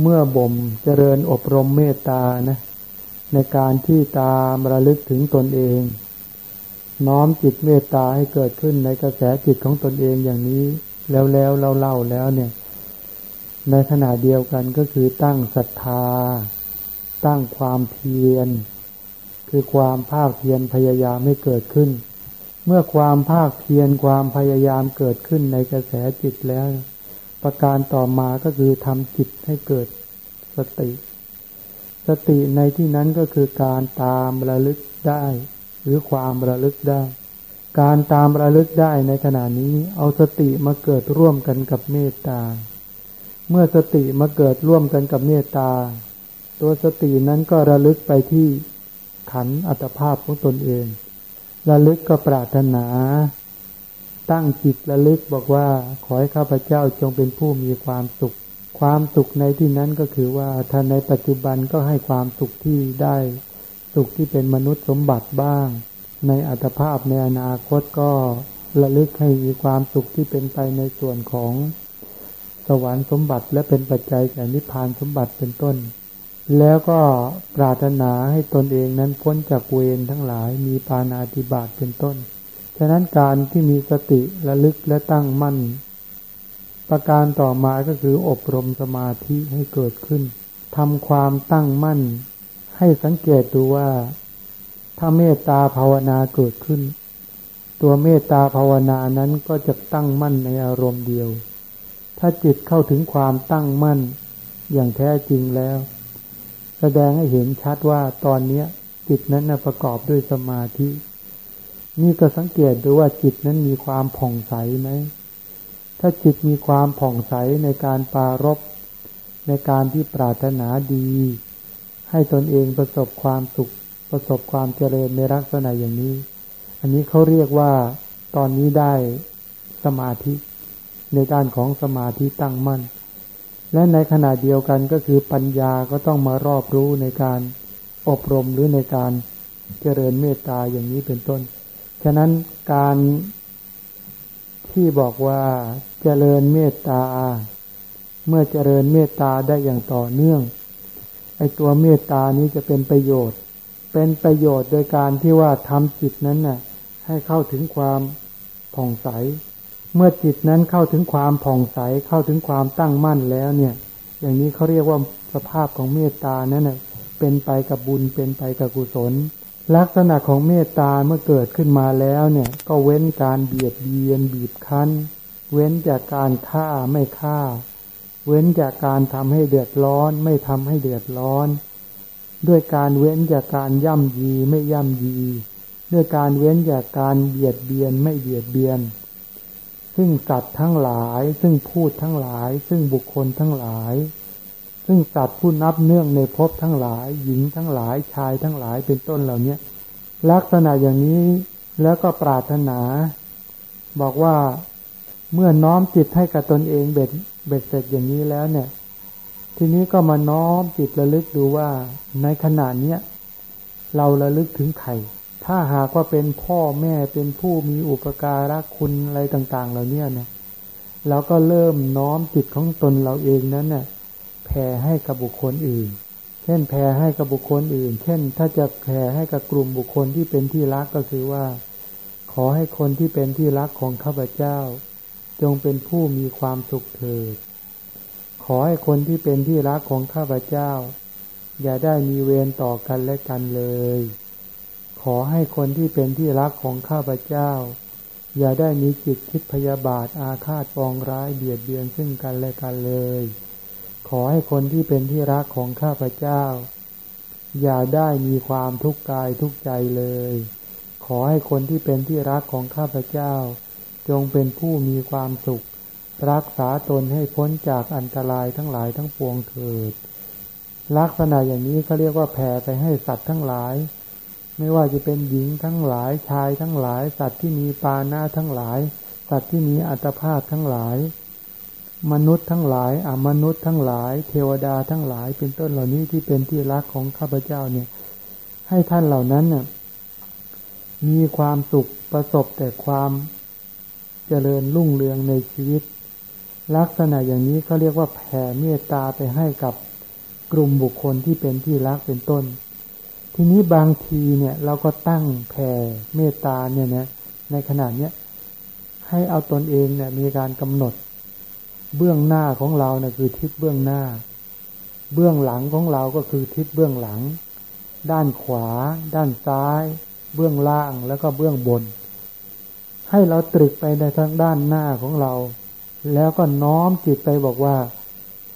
เมื่อบ่มเจริญอบรมเมตตานะในการที่ตามระลึกถึงตนเอง น้อมจิตเมตตาให้เกิดขึ้นในกระแสจิตของตนเองอย่างนี้ แล้วแล้วเราเล่าแล้วเนี่ย ในขณะเดียวกันก็คือตั้งศรัทธา ตั้งความเพียร คือความภาคเพียรพยายามไม่เกิดขึ้น เมื่อความภาคเพียรความพยายามเกิดขึ้นในกระแสจิตแล้ว ประการต่อมาก็คือทำจิตให้เกิดสติ สติในที่นั้นก็คือการตามระลึกได้ หรือความระลึกได้ การตามระลึกได้ในขณะนี้ เอาสติมาเกิดร่วมกันกับเมตตา เมื่อสติมาเกิดร่วมกันกับเมตตา ตัวสตินั้นก็ระลึกไปที่ขันอัตภาพของตนเอง ระลึกก็ปรารถนา ตั้งจิตระลึกบอกว่า ขอให้ข้าพเจ้าจงเป็นผู้มีความสุข ความสุขในที่นั้นก็คือว่าถ้านในปัจจุบันก็ให้ความสุขที่ได้ สุขที่เป็นมนุษย์สมบัติบ้าง ในอัตภาพในอนาคตก็ระลึกให้มีความสุขที่เป็นไปในส่วนของสวรรค์สมบัติและเป็นปัจจัยแก่นิพพานสมบัติเป็นต้น แล้วก็ปรารถนาให้ตนเองนั้นพ้นจากเวรทั้งหลายมีปานาติบาตเป็นต้นะนั้นการที่มีสติระลึกและตั้งมั่น ประการต่อมาก็คืออบรมสมาธิให้เกิดขึ้นทำความตั้งมั่น ให้สังเกตดูว่า ถ้าเมตตาภาวนาเกิดขึ้น ตัวเมตตาภาวนานั้นก็จะตั้งมั่นในอารมณ์เดียว ถ้าจิตเข้าถึงความตั้งมั่น อย่างแท้จริงแล้ว แสดงให้เห็นชัดว่าตอนนี้จิตนั้นประกอบด้วยสมาธิ นี่ก็สังเกตดูว่าจิตนั้นมีความผ่องใสไหม ถ้าจิตมีความผ่องใสในการปารบในการที่ปรารถนาดี ให้ตนเองประสบความสุข ประสบความเจริญในลักษณะอย่างนี้ อันนี้เขาเรียกว่าตอนนี้ได้สมาธิในด้านของสมาธิตั้งมั่น และในขณะเดียวกันก็คือปัญญาก็ต้องมารอบรู้ในการอบรมหรือในการเจริญเมตตาอย่างนี้เป็นต้น ฉะนั้นการที่บอกว่าเจริญเมตตา เมื่อเจริญเมตตาได้อย่างต่อเนื่องไอตัวเมตตานี้จะเป็นประโยชน์ เป็นประโยชน์โดยการที่ว่าทำจิตนั้นน่ะให้เข้าถึงความผ่องใส เมื่อจิตนั้นเข้าถึงความผ่องใสเข้าถึงความตั้งมั่นแล้วเนี่ย อย่างนี้เขาเรียกว่าสภาพของเมตตานั้นน่ะเป็นไปกับบุญเป็นไปกับกุศล ลักษณะของเมตตาเมื่อเกิดขึ้นมาแล้วเนี่ย ก็เว้นการเบียดเบียนบีบคั้น เว้นจากการฆ่าไม่ฆ่า เว้นจากการทำให้เดือดร้อน ไม่ทำให้เดือดร้อน ด้วยการเว้นจากการย่ำยีไม่ย่ำยี ด้วยการเว้นจากการเบียดเบียนไม่เบียดเบียน ซึ่งสัตว์ทั้งหลาย ซึ่งพูดทั้งหลาย ซึ่งบุคคลทั้งหลาย ซึ่งสัตว์ผู้นับเนื่องในภพทั้งหลาย หญิงทั้งหลายชายทั้งหลายเป็นต้นเหล่านี้ลักษณะอย่างนี้แล้วก็ปรารถนา บอกว่าเมื่อน้อมจิตให้กับตนเองเบ็ดเบ็ดเสร็จอย่างนี้แล้วเนี่ย ทีนี้ก็มาน้อมจิตระลึกดูว่า ในขณะเนี้ยเราระลึกถึงใครถ้าหากว่าเป็นพ่อแม่เป็นผู้มีอุปการะคุณอะไรต่าง ๆ เหล่านี้เนะเราก็เริ่มน้อมจิตของตนเราเองนั้นเนะ่ย แผ่ให้กับบุคคลอื่น เช่นแผ่ให้กับบุคคลอื่น เช่น ถ้าจะแผ่ให้กับกลุ่มบุคคลที่เป็นที่รักก็คือว่า ขอให้คนที่เป็นที่รักของข้าพเจ้า จงเป็นผู้มีความสุขเถิด ขอให้คนที่เป็นที่รักของข้าพเจ้า อย่าได้มีเวรต่อกันและกันเลย ขอให้คนที่เป็นที่รักของข้าพเจ้า อย่าได้มีจิตคิดพยาบาทอาฆาตปองร้ายเบียดเบียนซึ่งกันและกันเลย อให้คนที่เป็นที่รักของข้าพเจ้า อย่าได้มีความทุกข์กายทุกใจเลย ขอให้คนที่เป็นที่รักของข้าพเจ้า จงเป็นผู้มีความสุข รักษาตนให้พ้นจากอันตรายทั้งหลายทั้งปวงเถิด ลักษณะอย่างนี้เขาเรียกว่าแผ่ไปให้สัตว์ทั้งหลาย ไม่ว่าจะเป็นหญิงทั้งหลายชายทั้งหลาย สัตว์ที่มีปานาทั้งหลาย สัตว์ที่มีอัตภาพทั้งหลาย มนุษย์ทั้งหลายอมนุษย์ทั้งหลาย เทวดาทั้งหลาย เป็นต้นเหล่านี้ที่เป็นที่รักของข้าพเจ้าเนี่ย ให้ท่านเหล่านั้นเนี่ยมีความสุขประสบแต่ความเจริญรุ่งเรืองในชีวิต ลักษณะอย่างนี้เขาเรียกว่าแผ่เมตตาไปให้กับกลุ่มบุคคลที่เป็นที่รักเป็นต้น ทีนี้บางทีเนี่ยเราก็ตั้งแผ่เมตตาเนี่ยนะในขณะเนี้ยให้เอาตนเองเนี่ยมีการกำหนด เบื้องหน้าของเราเนี่ยคือทิศเบื้องหน้า เบื้องหลังของเราก็คือทิศเบื้องหลัง ด้านขวา ด้านซ้าย เบื้องล่างแล้วก็เบื้องบน ให้เราตรึกไปในทางด้านหน้าของเรา แล้วก็น้อมจิตไปบอกว่า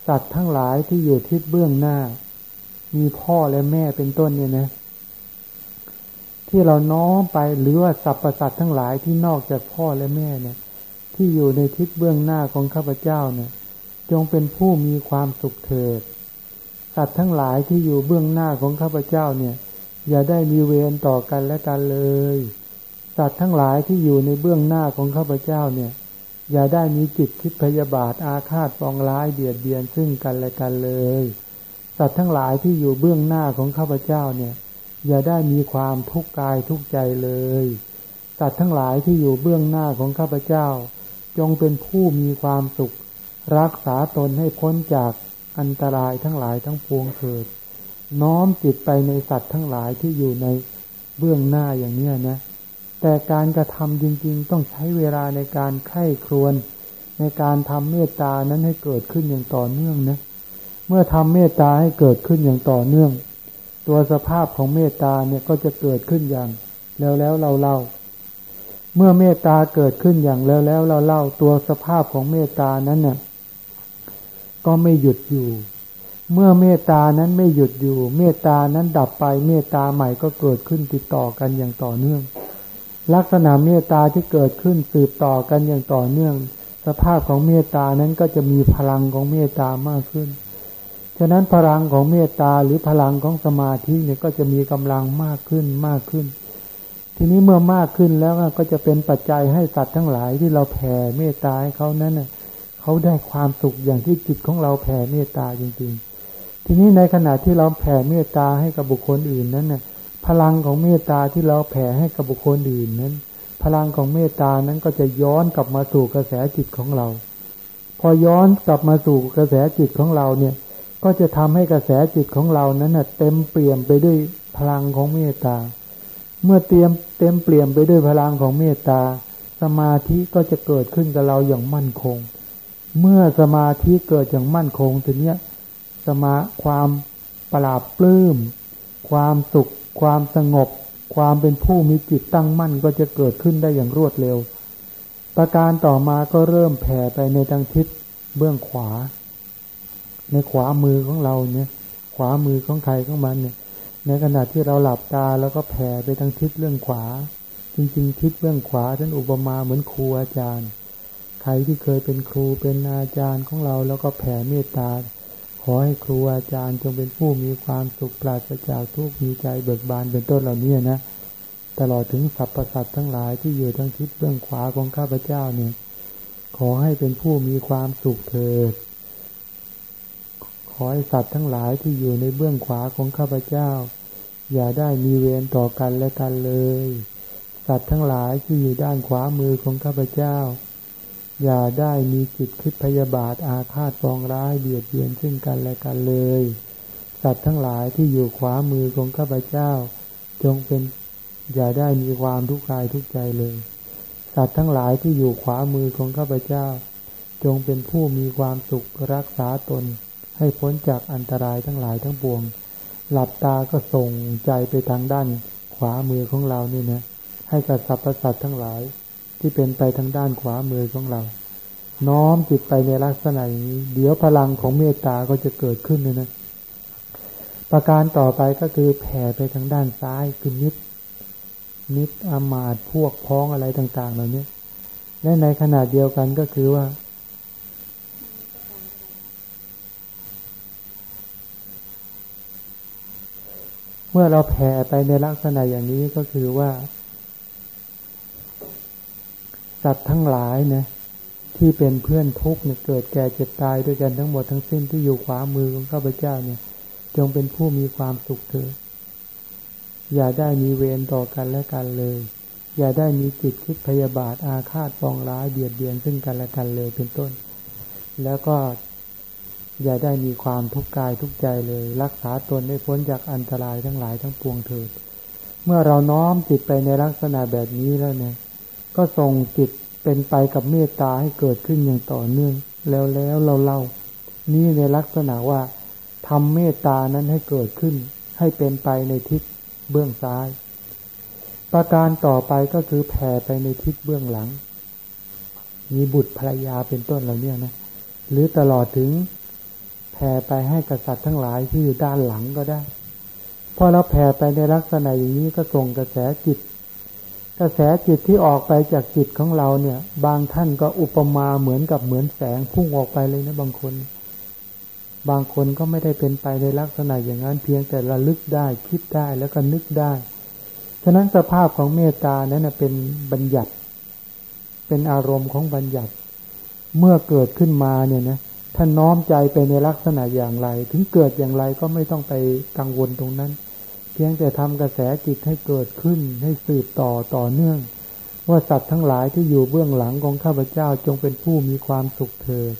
สัตว์ทั้งหลายที่อยู่ทิศเบื้องหน้า มีพ่อและแม่เป็นต้นเนี่ยนะที่เราน้อมไปหรือว่าสรรพสัตว์ทั้งหลายที่นอกจากพ่อและแม่เนี่ย ที่อยู่ในทิศเบื้องหน้าของข้าพเจ้าเนี่ย จงเป็นผู้มีความสุขเถิด สัตว์ทั้งหลายที่อยู่เบื้องหน้าของข้าพเจ้าเนี่ย อย่าได้มีเวรต่อกันและกันเลย สัตว์ทั้งหลายที่อยู่ในเบื้องหน้าของข้าพเจ้าเนี่ย อย่าได้มีจิตคิดพยาบาทอาฆาตปองร้ายเบียดเบียนซึ่งกันและกันเลย สัตว์ทั้งหลายที่อยู่เบื้องหน้าของข้าพเจ้าเนี่ย อย่าได้มีความทุกข์กายทุกใจเลย สัตว์ทั้งหลายที่อยู่เบื้องหน้าของข้าพเจ้า จงเป็นผู้มีความสุข รักษาตนให้พ้นจากอันตรายทั้งหลายทั้งปวงเถิด น้อมจิตไปในสัตว์ทั้งหลายที่อยู่ในเบื้องหน้าอย่างนี้นะ แต่การกระทำจริง ๆ ต้องใช้เวลาในการไข้ครวน ในการทำเมตตานั้นให้เกิดขึ้นอย่างต่อเนื่องนะ เมื่อทำเมตตาให้เกิดขึ้นอย่างต่อเนื่อง ตัวสภาพของเมตตาเนี่ยก็จะเกิดขึ้นอย่าง แล้วแล้วเราเล่า เมื่อเมตตาเกิดขึ้นอย่างแล้วแล้วเราเล่าตัวสภาพของเมตตานั้นเนี่ยก็ไม่หยุดอยู่ เมื่อเมตตานั้นไม่หยุดอยู่ เมตตานั้นดับไปเมตตาใหม่ก็เกิดขึ้นติดต่อกันอย่างต่อเนื่อง ลักษณะเมตตาที่เกิดขึ้นสืบต่อกันอย่างต่อเนื่อง สภาพของเมตตานั้นก็จะมีพลังของเมตตามากขึ้น ฉะนั้นพลังของเมตตาหรือพลังของสมาธิเนี่ยก็จะมีกำลังมากขึ้นมากขึ้น ทีนี้เมื่อมากขึ้นแล้วก็จะเป็นปัจจัยให้สัตว์ทั้งหลายที่เราแผ่เมตตาให้เขานั้นเขาได้ความสุขอย่างที่จิตของเราแผ่เมตตาจริง ๆ ทีนี้ในขณะที่เราแผ่เมตตาให้กับบุคคลอื่นนั้นน่ะพลังของเมตตาที่เราแผ่ให้กับบุคคลอื่นนั้น พลังของเมตตานั้นก็จะย้อนกลับมาสู่กระแสจิตของเรา พอย้อนกลับมาสู่กระแสจิตของเราเนี่ย ก็จะทำให้กระแสจิตของเรานั้นเต็มเปี่ยมไปด้วยพลังของเมตตา เมื่อเตรียมเต็มเปลี่ยมไปด้วยพลังของเมตตา สมาธิก็จะเกิดขึ้นกับเราอย่างมั่นคง เมื่อสมาธิเกิดอย่างมั่นคงทีเนี้ยสมาความปราบปลื้ม ความสุข ความสงบ ความเป็นผู้มีจิตตั้งมั่นก็จะเกิดขึ้นได้อย่างรวดเร็ว ประการต่อมาก็เริ่มแผ่ไปในทางทิศเบื้องขวา ในขวามือของเราเนี่ย ขวามือของใครของมันเนี่ย ในขณะที่เราหลับตาแล้วก็แผ่ไปทางทิศเรื่องขวา จริงๆ ทิศเรื่องขวาท่านอุปมาเหมือนครูอาจารย์ ใครที่เคยเป็นครูเป็นอาจารย์ของเราแล้วก็แผ่เมตตา ขอให้ครูอาจารย์จงเป็นผู้มีความสุขปราศจากทุกข์มีใจเบิกบานเป็นต้นเหล่านี้นะตลอดถึงสรรพสัตว์ทั้งหลายที่อยู่ทางทิศเบื้องขวาของข้าพเจ้าเนี่ย ขอให้เป็นผู้มีความสุขเถิด ขอให้สัตว์ทั้งหลายที่อยู่ในเบื้องขวาของข้าพเจ้า อย่าได้มีเวรต่อกันและกันเลย สัตว์ทั้งหลายที่อยู่ด้านขวามือของข้าพเจ้า อย่าได้มีจิตคิดพยาบาทอาฆาตปองร้ายเบียดเบียนซึ่งกันและกันเลย สัตว์ทั้งหลายที่อยู่ขวามือของข้าพเจ้า จงเป็นอย่าได้มีความทุกข์กายทุกใจเลย สัตว์ทั้งหลายที่อยู่ขวามือของข้าพเจ้า จงเป็นผู้มีความสุขรักษาตน ให้พ้นจากอันตรายทั้งหลายทั้งปวง หลับตาก็ส่งใจไปทางด้านขวามือของเรานี่นะให้กับสรรพสัตว์ทั้งหลาย ที่เป็นไปทางด้านขวามือของเรา น้อมจิตไปในลักษณะอย่างนี้ เดี๋ยวพลังของเมตตาก็จะเกิดขึ้นเลยนะ ประการต่อไปก็คือแผ่ไปทางด้านซ้ายคือนิดนิดอามาตพวกพ้องอะไรต่าง ๆ เหล่านี้และในขนาดเดียวกันก็คือว่า มื่อเราแผ่ไปในลักษณะอย่างนี้ก็คือว่า สัตว์ทั้งหลายนะที่เป็นเพื่อนทุกข์เนี่ยเกิดแก่เจ็บตายด้วยกันทั้งหมดทั้งสิ้นที่อยู่ขวามือของข้าพเจ้าเนี่ย จงเป็นผู้มีความสุขเถิดอย่าได้มีเวรต่อกันและกันเลย อย่าได้มีจิตคิดพยาบาทอาฆาตปองร้ายเบียดเบียนซึ่งกันและกันเลยเป็นต้น แล้วก็ อย่าได้มีความทุกข์กายทุกใจเลย รักษาตนให้พ้นจากอันตรายทั้งหลายทั้งปวงเถิด เมื่อเราน้อมจิตไปในลักษณะแบบนี้แล้วเนี่ย ก็ส่งจิตเป็นไปกับเมตตาให้เกิดขึ้นอย่างต่อเนื่อง แล้วแล้วเราเล่า นี่ในลักษณะว่าทำเมตตานั้นให้เกิดขึ้น ให้เป็นไปในทิศเบื้องซ้าย ประการต่อไปก็คือแผ่ไปในทิศเบื้องหลัง มีบุตรภรรยาเป็นต้นเหล่านี้นะ หรือตลอดถึง แผ่ไปให้กษัตริย์ทั้งหลายที่อยู่ด้านหลังก็ได้ พอเราแผ่ไปในลักษณะอย่างนี้ก็ส่งกระแสจิต กระแสจิตที่ออกไปจากจิตของเราเนี่ย บางท่านก็อุปมาเหมือนกับเหมือนแสงพุ่งออกไปเลยนะบางคน บางคนก็ไม่ได้เป็นไปในลักษณะอย่างนั้นเพียงแต่ระลึกได้คิดได้แล้วก็นึกได้ ฉะนั้นสภาพของเมตตานั้นเป็นบัญญัติ เป็นอารมณ์ของบัญญัติ เมื่อเกิดขึ้นมาเนี่ยนะ ท่านน้อมใจไปในลักษณะอย่างไร ถึงเกิดอย่างไรก็ไม่ต้องไปกังวลตรงนั้น เพียงแต่ทำกระแสจิตให้เกิดขึ้นให้สืบต่อต่อเนื่อง ว่าสัตว์ทั้งหลายที่อยู่เบื้องหลังของข้าพเจ้าจงเป็นผู้มีความสุขเถิด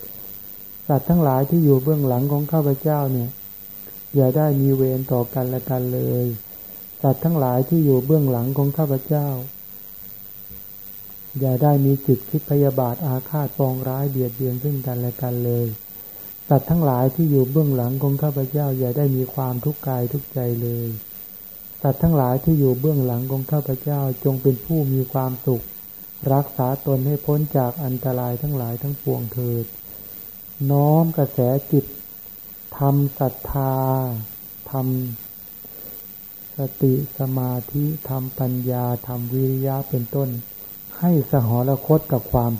สัตว์ทั้งหลายที่อยู่เบื้องหลังของข้าพเจ้าเนี่ยอย่าได้มีเวรต่อกันและกันเลย สัตว์ทั้งหลายที่อยู่เบื้องหลังของข้าพเจ้า อย่าได้มีจิตคิดพยาบาทอาฆาตปองร้ายเบียดเบียนซึ่งกันและกันเลย สัตว์ทั้งหลายที่อยู่เบื้องหลังของข้าพเจ้าอย่าได้มีความทุกข์กายทุกใจเลย สัตว์ทั้งหลายที่อยู่เบื้องหลังของข้าพเจ้าจงเป็นผู้มีความสุข รักษาตนให้พ้นจากอันตรายทั้งหลายทั้งปวงเถิด น้อมกระแสจิตทำศรัทธาทำสติสมาธิทำปัญญาทำวิริยะเป็นต้น ให้สหรคตกับความ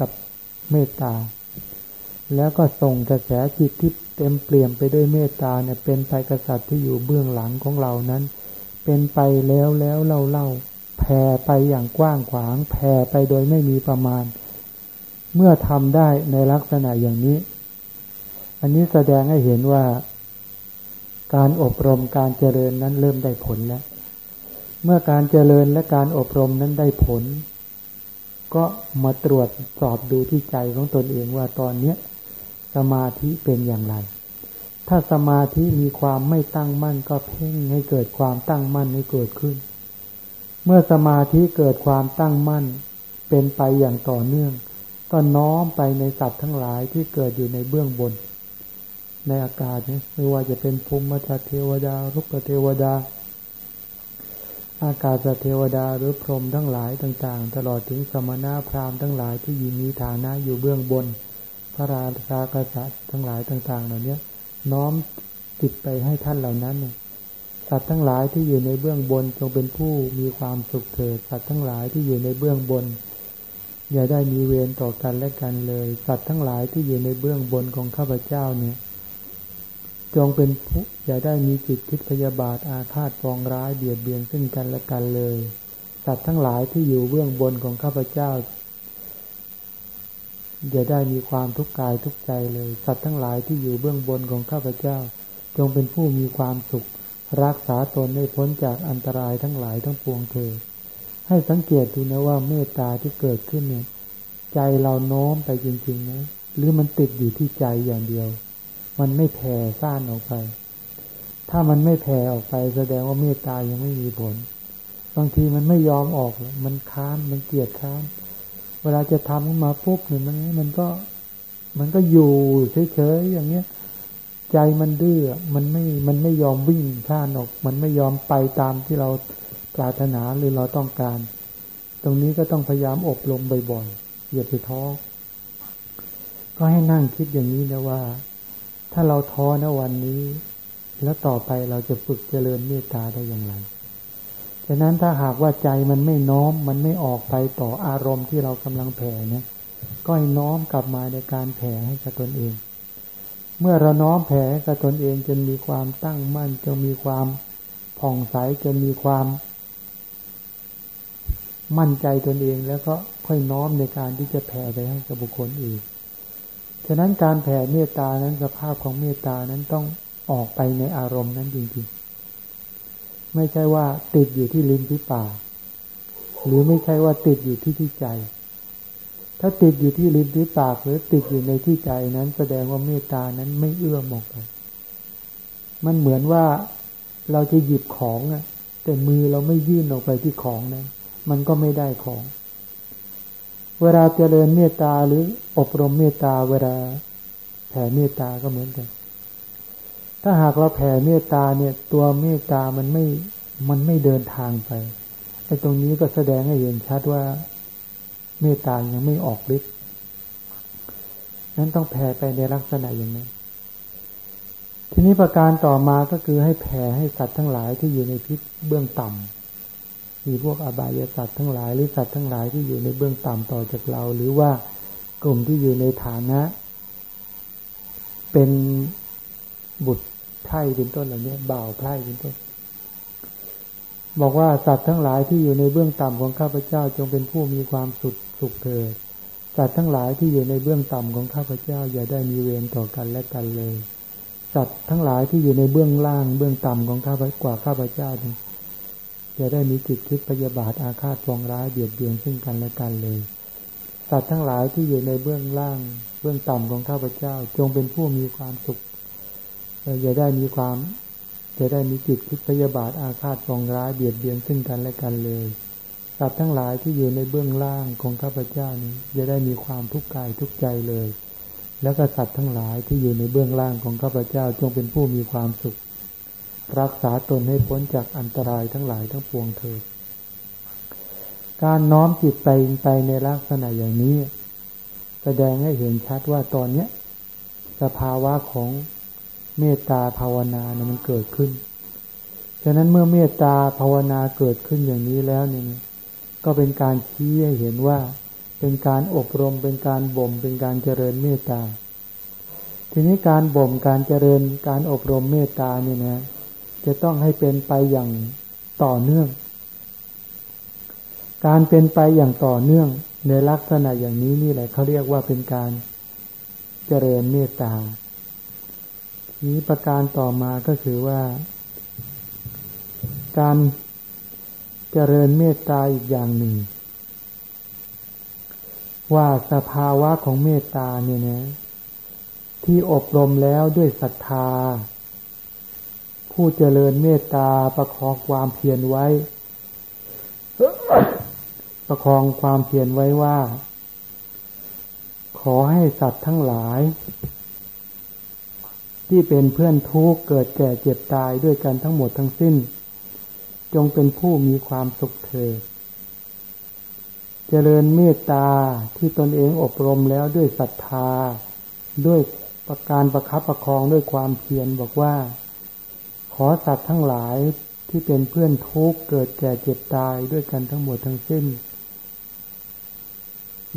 กับเมตตา แล้วก็ส่งกระแสจิตที่เต็มเปลี่ยมไปด้วยเมตตาเนี่ยเป็นไปกษัตริย์ที่อยู่เบื้องหลังของเรานั้น เป็นไปแล้วแล้วเล่าเล่าแผ่ไปอย่างกว้างขวางแผ่ไปโดยไม่มีประมาณ เมื่อทำได้ในลักษณะอย่างนี้ อันนี้แสดงให้เห็นว่า การอบรมการเจริญนั้นเริ่มได้ผลแล้ว เมื่อการเจริญและการอบรมนั้นได้ผล ก็มาตรวจสอบดูที่ใจของตนเองว่าตอนเนี้ย สมาธิเป็นอย่างไร ถ้าสมาธิมีความไม่ตั้งมั่นก็เพ่งให้เกิดความตั้งมั่นให้เกิดขึ้น เมื่อสมาธิเกิดความตั้งมั่น เป็นไปอย่างต่อเนื่อง ก็น้อมไปในสัตว์ทั้งหลายที่เกิดอยู่ในเบื้องบน ในอากาศนี่ไม่ว่าจะเป็นภูมิธเทวดารุกเทวดาอากาศเทวดาหรือพรหมทั้งหลายต่าง ๆ ตลอดถึงสมณะพราหมณ์ทั้งหลายที่ยินมีฐานะอยู่เบื้องบน พระราชากษัตริย์ทั้งหลายต่าง ๆ เหล่านี้น้อมติดไปให้ท่านเหล่านั้นสัตว์ทั้งหลายที่อยู่ในเบื้องบนจงเป็นผู้มีความสุขเถิดสัตว์ทั้งหลายที่อยู่ในเบื้องบน อย่าได้มีเวรต่อกันและกันเลย สัตว์ทั้งหลายที่อยู่ในเบื้องบนของข้าพเจ้าเนี่ย จงเป็นผู้อย่าได้มีจิตคิดพยาบาทอาฆาตปองร้ายเบียดเบียนซึ่งกันและกันเลย สัตว์ทั้งหลายที่อยู่เบื้องบนของข้าพเจ้า อย่าได้มีความทุกข์กายทุกใจเลย สัตว์ทั้งหลายที่อยู่เบื้องบนของข้าพเจ้า จงเป็นผู้มีความสุข รักษาตนให้พ้นจากอันตรายทั้งหลายทั้งปวงเถิดให้สังเกตดูนะว่าเมตตาที่เกิดขึ้นเนี่ย ใจเราโน้มไปจริงๆนะหรือมันติดอยู่ที่ใจอย่างเดียว มันไม่แผ่ซ่านออกไป ถ้ามันไม่แผ่ออกไป แสดงว่าเมตตายังไม่มีผล บางทีมันไม่ยอมออก มันค้าน มันเกลียดค้าน เวลาจะทำขึ้นมาปุ๊บเนี่ยมันมันก็ มันก็อยู่เฉยๆอย่างเนี้ย ใจมันดื้อมันไม่มันไม่ยอมวิ่งข้านออก มันไม่ยอมไปตามที่เราปรารถนาหรือเราต้องการ ตรงนี้ก็ต้องพยายามอบรมบ่อยๆอย่าไปท้อก็ให้นั่งคิดอย่างนี้นะว่า ถ้าเราท้อนะวันนี้ แล้วต่อไปเราจะฝึกเจริญเมตตาได้อย่างไร ฉะนั้นถ้าหากว่าใจมันไม่น้อมมันไม่ออกไปต่ออารมณ์ที่เรากำลังแผ่เนี่ยก็ให้น้อมกลับมาในการแผ่ให้กับตนเอง เมื่อเราน้อมแผ่ให้กับตนเองจนมีความตั้งมั่นจนมีความผ่องใสจนมีความ มั่นใจตนเองแล้วก็ค่อยน้อมในการที่จะแผ่ไปให้กับบุคคลอื่นฉะนั้นการแผ่เมตตานั้นสภาพของเมตตานั้นต้องออกไปในอารมณ์นั้นจริงๆ ไม่ใช่ว่าติดอยู่ที่ลิ้นที่ปากหรือไม่ใช่ว่าติดอยู่ที่ที่ใจ ถ้าติดอยู่ที่ลิ้นที่ปากหรือติดอยู่ในที่ใจนั้นแสดงว่าเมตตานั้นไม่เอื้อมออกไปมันเหมือนว่าเราจะหยิบของอะแต่มือเราไม่ยื่นออกไปที่ของนั้น มันก็ไม่ได้ของ เวลาเจริญเมตตาหรืออบรมเมตตาเวลาแผ่เมตตาก็เหมือนกัน ถ้าหากเราแผ่เมตตาเนี่ย ตัวเมตตามันไม่มันไม่เดินทางไปไอ้ตรงนี้ก็แสดงให้เห็นชัดว่า เมตตายังไม่ออกฤทธิ์นั้นต้องแผ่ไปในลักษณะอย่างนั้น ทีนี้ประการต่อมาก็คือให้แผ่ให้สัตว์ทั้งหลายที่อยู่ในพิษเบื้องต่ำมีพวกอบายสัตว์ทั้งหลายหรือสัตว์ทั้งหลายที่อยู่ในเบื้องต่ำต่อจากเรา หรือว่ากลุ่มที่อยู่ในฐานะ เป็นบุตร ไพร่เป็นต้นเหล่านี้บ่าวไพร่เป็นต้น บอกว่าสัตว์ทั้งหลายที่อยู่ในเบื้องต่ำของข้าพเจ้าจงเป็นผู้มีความสุขสุขเถิดสัตว์ทั้งหลายที่อยู่ในเบื้องต่ำของข้าพเจ้าอย่าได้มีเวรต่อกันและกันเลย สัตว์ทั้งหลายที่อยู่ในเบื้องล่างเบื้องต่ำของข้าพกว่าข้าพเจ้าอย่าได้มีจิตคิดพยาบาทอาฆาตปองร้ายเบียดเบียนซึ่งกันและกันเลย สัตว์ทั้งหลายที่อยู่ในเบื้องล่าง เบื้องต่ำของข้าพเจ้า จงเป็นผู้มีความสุข อย่าได้มีความจะได้มีจิตคิดพยาบาทอาฆาตปองร้ายเบียดเบียนซึ่งกันและกันเลยสัตว์ทั้งหลายที่อยู่ในเบื้องล่างของข้าพเจ้านี้จะได้มีความทุกข์กายทุกใจเลย แล้วก็สัตว์ทั้งหลายที่อยู่ในเบื้องล่างของข้าพเจ้าจงเป็นผู้มีความสุข รักษาตนให้พ้นจากอันตรายทั้งหลายทั้งปวงเถิดการน้อมจิตไปไปในลักษณะอย่างนี้ แสดงให้เห็นชัดว่าตอนเนี้ยสภาวะของ เมตตาภาวนาเนี่ยมันเกิดขึ้น ฉะนั้นเมื่อเมตตาภาวนาเกิดขึ้นอย่างนี้แล้วเนี่ยก็เป็นการชี้ให้เห็นว่าเป็นการอบรมเป็นการบ่มเป็นการเจริญเมตตา ทีนี้การบ่มการเจริญการอบรมเมตตาเนี่ยนะ จะต้องให้เป็นไปอย่างต่อเนื่อง การเป็นไปอย่างต่อเนื่องในลักษณะอย่างนี้นี่แหละเขาเรียกว่าเป็นการเจริญเมตตา นี้ประการต่อมาก็คือว่า การเจริญเมตตาอีกอย่างหนึ่ง ว่าสภาวะของเมตตาเนี่ยนะที่อบรมแล้วด้วยศรัทธา ผู้เจริญเมตตาประคองความเพียรไว้ ประคองความเพียรไว้ว่า ขอให้สัตว์ทั้งหลาย ที่เป็นเพื่อนทุกข์เกิดแก่เจ็บตายด้วยกันทั้งหมดทั้งสิ้น จงเป็นผู้มีความสุขเถิดเจริญเมตตาที่ตนเองอบรมแล้วด้วยศรัทธา ด้วยประการประคับประคองด้วยความเพียรบอกว่า ขอสัตว์ทั้งหลายที่เป็นเพื่อนทุกข์เกิดแก่เจ็บตายด้วยกันทั้งหมดทั้งสิ้น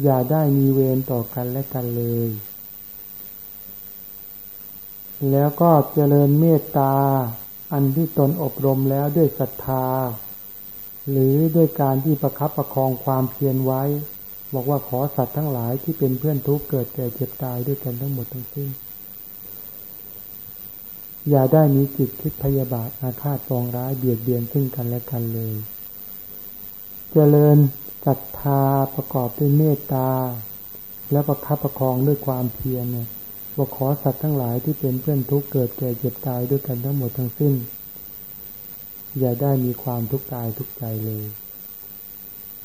อย่าได้มีเวรต่อกันและกันเลย แล้วก็เจริญเมตตา อันที่ตนอบรมแล้วด้วยศรัทธา หรือด้วยการที่ประคับประคองความเพียรไว้ บอกว่าขอสัตว์ทั้งหลายที่เป็นเพื่อนทุกข์เกิดแก่เจ็บตายด้วยกันทั้งหมดทั้งสิ้น อย่าได้มีจิตคิดพยาบาทอาฆาตปองร้ายเบียดเบียนซึ่งกันและกันเลย เจริญศรัทธาประกอบด้วยเมตตา และประคับประคองด้วยความเพียรเนี่ย ว่าขอสัตว์ทั้งหลายที่เป็นเพื่อนทุกข์เกิดแก่เจ็บตายด้วยกันทั้งหมดทั้งสิ้น อย่าได้มีความทุกข์กายทุกใจเลย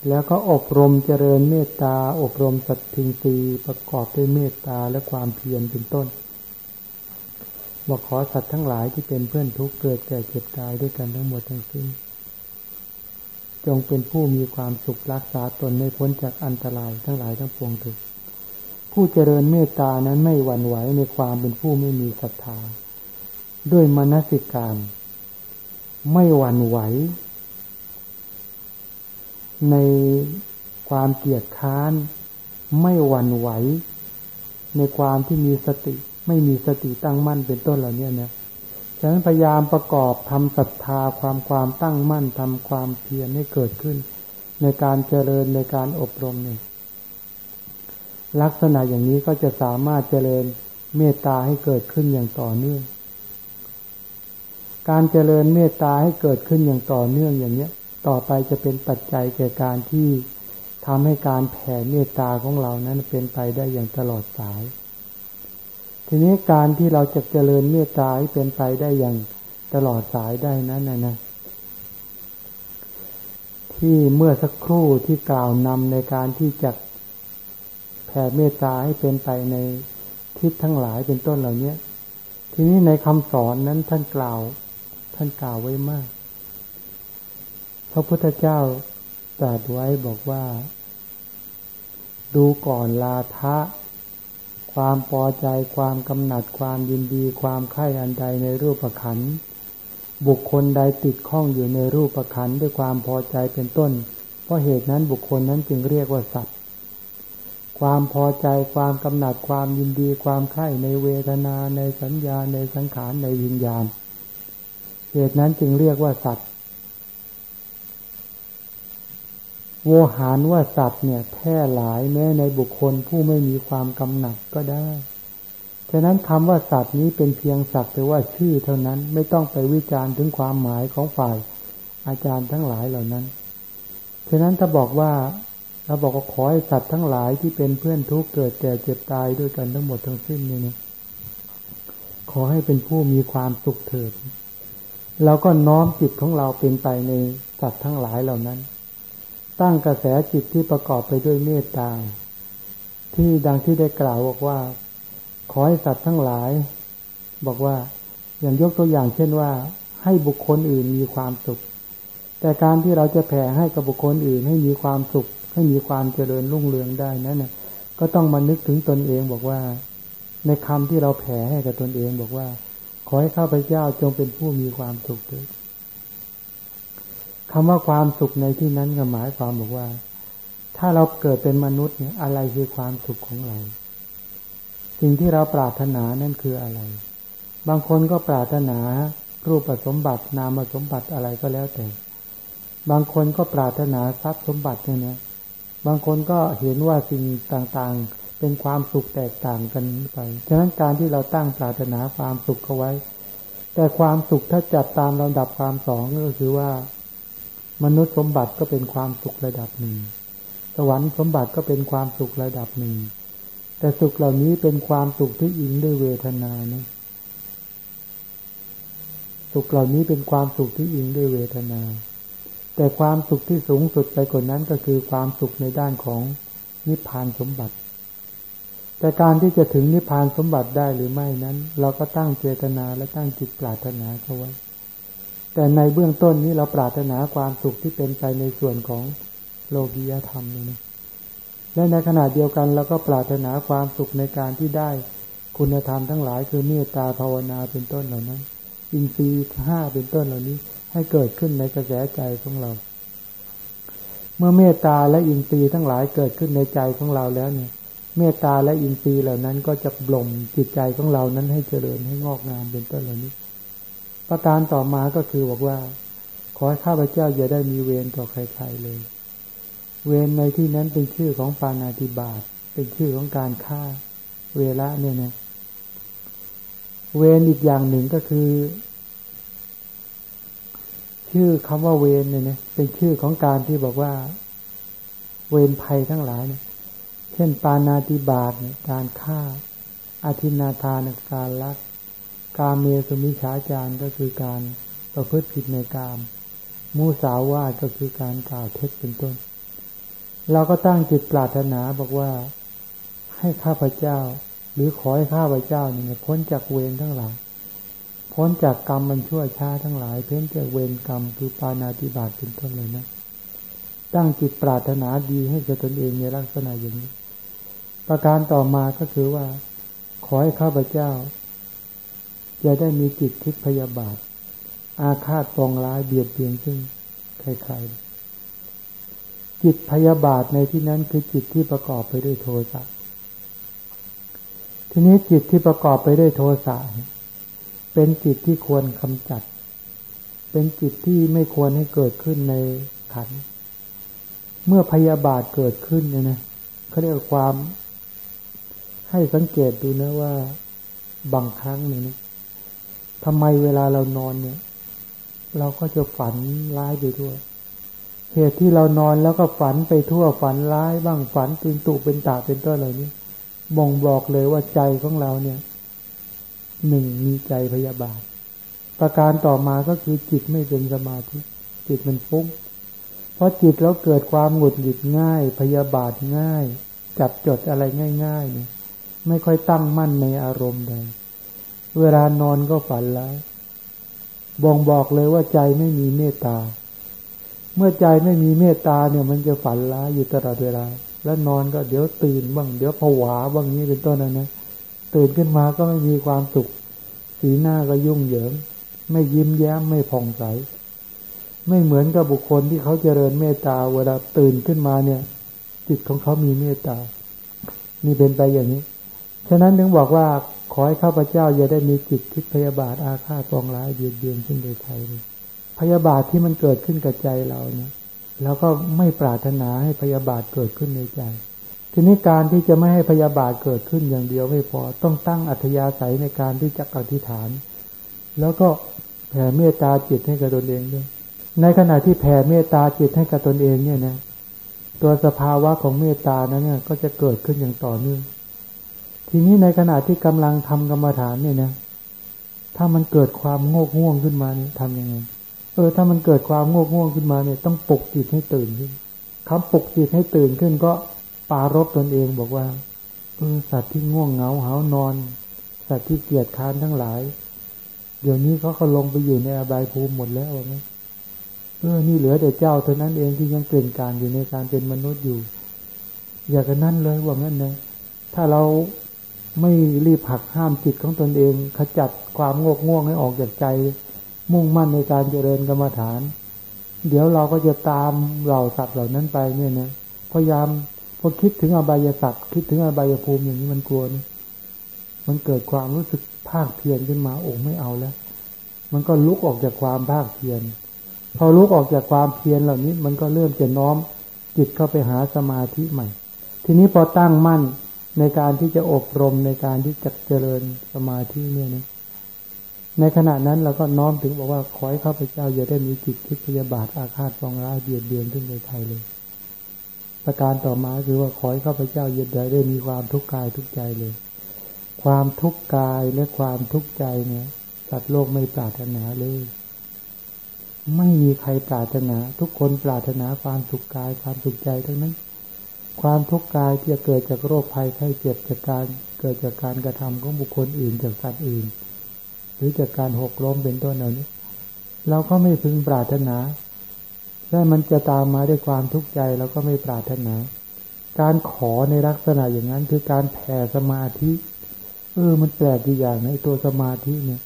แล้วก็อบรมเจริญเมตตา อบรมสัตทิงรีประกอบด้วยเมตตาและความเพียรเป็นต้นว่าขอสัตว์ทั้งหลายที่เป็นเพื่อนทุกข์เกิดแก่เจ็บตายด้วยกันทั้งหมดทั้งสิ้น จงเป็นผู้มีความสุขรักษาตนไม่พ้นจากอันตรายทั้งหลายทั้งปวงเถิด ผู้เจริญเมตตานั้นไม่หวั่นไหวในความเป็นผู้ไม่มีศรัทธา ด้วยมนสิการ ไม่หวั่นไหว ในความเกียดค้าน ไม่หวั่นไหว ในความที่มีสติ ไม่มีสติตั้งมั่นเป็นต้นเหล่านี้นะฉะนั้นพยายามประกอบทำศรัทธาความความตั้งมั่นทำความเพียรให้เกิดขึ้น ในการเจริญในการอบรมเนี่ย ลักษณะอย่างนี้ก็จะสามารถเจริญเมตตาให้เกิดขึ้นอย่างต่อเนื่อง การเจริญเมตตาให้เกิดขึ้นอย่างต่อเนื่องอย่างเนี้ย ต่อไปจะเป็นปัจจัยแก่การที่ทำให้การแผ่เมตตาของเรานั้นเป็นไปได้อย่างตลอดสาย ทีนี้การที่เราจะเจริญเมตตาให้เป็นไปได้อย่างตลอดสายได้นั้นนะนะที่เมื่อสักครู่ที่กล่าวนำในการที่จะ ผ่เมตตาให้เป็นไปในทิศทั้งหลายเป็นต้นเหล่านี้ทีนี้ในคำสอนนั้นท่านกล่าว ท่านกล่าวไว้มาก พระพุทธเจ้าตรัสไว้บอกว่า ดูก่อนลาทะ ความพอใจความกำหนัดความยินดีความไข่อันใดในรูปขันบุคคลใดติดข้องอยู่ในรูปขันด้วยความพอใจเป็นต้น เพราะเหตุนั้นบุคคลนั้นจึงเรียกว่าสัตว์ ความพอใจความกำหนัดความยินดีความไข่ในเวทนาในสัญญาในสังขารในวิญญาณเหตุนั้นจึงเรียกว่าสัตว์โวหารว่าสัตว์เนี่ยแท้หลายแม้ในบุคคลผู้ไม่มีความกำหนัดก็ได้ ฉะนั้นคำว่าสัตว์นี้เป็นเพียงสักแต่ว่าชื่อเท่านั้นไม่ต้องไปวิจารณ์ถึงความหมายของฝ่ายอาจารย์ทั้งหลายเหล่านั้น ฉะนั้นถ้าบอกว่า เราบอกว่าขอให้สัตว์ทั้งหลายที่เป็นเพื่อนทุกข์เกิดแก่เจ็บตายด้วยกันทั้งหมดทั้งสิ้นนี่ขอให้เป็นผู้มีความสุขเถิดเราก็น้อมจิตของเราเป็นไปในสัตว์ทั้งหลายเหล่านั้น ตั้งกระแสจิตที่ประกอบไปด้วยเมตตาที่ดังที่ได้กล่าวบอกว่า ขอให้สัตว์ทั้งหลาย บอกว่าอย่างยกตัวอย่างเช่นว่า ให้บุคคลอื่นมีความสุข แต่การที่เราจะแผ่ให้กับบุคคลอื่นให้มีความสุข ให้มีความเจริญรุ่งเรืองได้นั้นนะก็ต้องมานึกถึงตนเองบอกว่า ในคำที่เราแผ่ให้กับตนเองบอกว่า ขอให้ข้าพเจ้าจงเป็นผู้มีความสุขเถิดคำว่าความสุขในที่นั้นก็หมายความบอกว่า ถ้าเราเกิดเป็นมนุษย์เนี่ยอะไรคือความสุขของเราสิ่งที่เราปรารถนานั่นคืออะไร บางคนก็ปรารถนารูปสมบัตินามสมบัติอะไรก็แล้วแต่ บางคนก็ปรารถนาทรัพย์สมบัติเนี่ย บางคนก็เห็นว่าสิ่งต่างๆ เป็นความสุขแตกต่างกันไป ฉะนั้นการที่เราตั้งปรารถนาความสุขเอาไว้ แต่ความสุขถ้าจัดตามลำดับความสองก็คือว่า มนุษย์สมบัติก็เป็นความสุขระดับหนึ่ง สวรรค์สมบัติก็เป็นความสุขระดับหนึ่ง แต่สุขเหล่านี้เป็นความสุขที่อิงด้วยเวทนานะสุขเหล่านี้เป็นความสุขที่อิงด้วยเวทนา แต่ความสุขที่สูงสุดไปกว่านั้นก็คือความสุขในด้านของนิพพานสมบัติ แต่การที่จะถึงนิพพานสมบัติได้หรือไม่นั้น เราก็ตั้งเจตนาและตั้งจิตปรารถนาเขาไว้ แต่ในเบื้องต้นนี้เราปรารถนาความสุขที่เป็นไปในส่วนของโลกียธรรมนี่และในขณะเดียวกันเราก็ปรารถนาความสุขในการที่ได้คุณธรรมทั้งหลายคือเมตตาภาวนาเป็นต้นเหล่านั้น อินทรีย์ห้าเป็นต้นเหล่านี้ ให้เกิดขึ้นในกระแสใจของเรา เมื่อเมตตาและอินทรีย์ทั้งหลายเกิดขึ้นในใจของเราแล้วเนี่ย เมตตาและอินทรีย์เหล่านั้นก็จะบ่มจิตใจของเรานั้นให้เจริญให้งอกงามเป็นต้นเหล่านี้ ประการต่อมาก็คือบอกว่า ขอให้ข้าพเจ้าอย่าได้มีเวรต่อใครๆเลย เวรในที่นั้นเป็นชื่อของปานาติบาตเป็นชื่อของการฆ่าเวละเนี่ยนะเวรอีกอย่างหนึ่งก็คือ ชื่อคำว่าเวรเนี่ยนะเป็นชื่อของการที่บอกว่า เวรภัยทั้งหลายเนี่ยเช่น ปานาติบาตเนี่ยการฆ่าอาทินาทานการลัก กาเมสุมิฉาจารก็คือการประพฤติผิดในกามมูสาวาก็คือการกล่าวเท็จเป็นต้น เราก็ตั้งจิตปรารถนาบอกว่าให้ข้าพเจ้า หรือขอให้ข้าพเจ้าเนี่ยพ้นจากเวรทั้งหลาย พ้นจากกรรมมันชั่วช้าทั้งหลาย เพ้นจากเวรกรรมคือปานาติบาตเป็นต้นเลยนะ ตั้งจิตปรารถนาดีให้กับตนเองในลักษณะอย่างนี้ ประการต่อมาก็คือว่า ขอให้ข้าพเจ้าจะได้มีจิตคิดพยาบาท อาฆาตปองร้ายเบียดเบียนซึ่งใครๆ จิตพยาบาทในที่นั้นคือจิตที่ประกอบไปด้วยโทสะทีนี้จิตที่ประกอบไปด้วยโทสะเเป็นจิตที่ควรกำจัด เป็นจิตที่ไม่ควรให้เกิดขึ้นในขัน เมื่อพยาบาทเกิดขึ้นเนี่ยนะเขาเรียกความ ให้สังเกตดูนะว่า บางครั้งเนี่ยทำไมเวลาเรานอนเนี่ย เราก็จะฝันร้ายไปด้วเหตุที่เรานอนแล้วก็ฝันไปทั่วฝันร้ายบ้างฝันเป็นตุเป็นตาเป็นต้นเหล่านี้บ่งบอกเลยว่าใจของเราเนี่ย หนึ่งมีใจพยาบาท ประการต่อมาก็คือจิตไม่เป็นสมาธิจิตมันฟุ้งเพราะจิตเราเกิดความหงุดหงิดง่าย พยาบาทง่าย จับจดอะไรง่ายๆเนี่ยไม่ค่อยตั้งมั่นในอารมณ์ใด เวลานอนก็ฝันแล้วบ่งบอกเลยว่าใจไม่มีเมตตา เมื่อใจไม่มีเมตตาเนี่ยมันจะฝันร้ายอยู่ตลอดเวลา แล้วนอนก็เดี๋ยวตื่นบ้าง เดี๋ยวผวาบ้างนี้เป็นต้นนะนะ ตื่นขึ้นมาก็ไม่มีความสุข สีหน้าก็ยุ่งเหยิง ไม่ยิ้มแย้มไม่ผ่องใส ไม่เหมือนกับบุคคลที่เขาเจริญเมตตาเวลาตื่นขึ้นมาเนี่ย จิตของเขามีเมตตา นี่เป็นไปอย่างนี้ ฉะนั้นถึงบอกว่าขอให้ข้าพเจ้าอย่าได้มีจิตคิดพยาบาทอาฆาตปองร้ายเบียดเบียนซึ่งโดยใครเลยพยาบาทที่มันเกิดขึ้นกับใจเราเนี่ยแล้วก็ไม่ปรารถนาให้พยาบาทเกิดขึ้นในใจ ทีนี้การที่จะไม่ให้พยาบาทเกิดขึ้นอย่างเดียวไม่พอ ต้องตั้งอัธยาศัยในการที่จะอธิษฐาน แล้วก็แผ่เมตตาจิตให้กับตนเองด้วย ในขณะที่แผ่เมตตาจิตให้กับตนเองเนี่ยนะตัวสภาวะของเมตตานั้นเนี่ย ก็จะเกิดขึ้นอย่างต่อเนื่องทีนี้ในขณะที่กำลังทำกรรมฐานเนี่ยนะถ้ามันเกิดความโงกง่วงขึ้นมาเนี่ยทำยังไง เออ ถ้ามันเกิดความโงกง่วงขึ้นมาเนี่ย ต้องปลุกจิตให้ตื่นขึ้นคำปลุกจิตให้ตื่นขึ้นก็ ปารบตนเองบอกว่าเออสัตว์ที่ง่วงเหงาหานอน สัตว์ที่เกียจค้านทั้งหลาย เดี๋ยวนี้เขาเขาลงไปอยู่ในอบายภูมิหมดแล้วว่าไงเออนี่เหลือแต่เจ้าเท่านั้นเองที่ยังเกลื่นการอยู่ในการเป็นมนุษย์อยู่ อย่ากันนั่นเลยว่างั้นนะถ้าเราไม่รีบหักห้ามจิตของตนเอง ขจัดความงกง่วงให้ออกจากใจ มุ่งมั่นในการเจริญกรรมฐาน เดี๋ยวเราก็จะตามเหล่าสัตว์เหล่านั้นไปเนี่ยนะพยายาม พอคิดถึงอบายสัตว์คิดถึงอบายภูมิอย่างนี้มันกลัวนะมันเกิดความรู้สึกภาคเพียรขึ้นมาโอ้ไม่เอาแล้ว มันก็ลุกออกจากความภาคเพียรพอลุกออกจากความเพียรเหล่านี้ มันก็เริ่มจะน้อมจิตเข้าไปหาสมาธิใหม่ ทีนี้พอตั้งมั่นในการที่จะอบรมในการที่จะเจริญสมาธิเนี่ยนะในขณะนั้นเราก็น้อมถึงบอกว่าขอให้ข้าพเจ้าอย่าได้มีจิตคิดพยาบาทอาฆาตฟองร้ายเบียดเบียนขึ้นในไทยเลย ประการต่อมาคือว่าขอให้ข้าพเจ้าอย่าได้มีความทุกข์กายทุกใจเลย ความทุกข์กายและความทุกข์ใจเนี่ย สัตว์โลกไม่ปรารถนาเลย ไม่มีใครปรารถนา ทุกคนปรารถนาความสุขกาย ความสุขใจทั้งนั้น ความทุกข์กายที่จะเกิดจากโรคภัยไข้เจ็บจากการเกิดจากการกระทำของบุคคลอื่นจากสัตว์อื่น หรือจากการหกล้มเป็นต้นเหล่านี้เราก็ไม่พึงปรารถนา และมันจะตามมาด้วยความทุกข์ใจเราก็ไม่ปรารถนา การขอในลักษณะอย่างนั้นคือการแผ่สมาธิ เออ มันแปลกดีอย่างในตัวสมาธิเนี่ย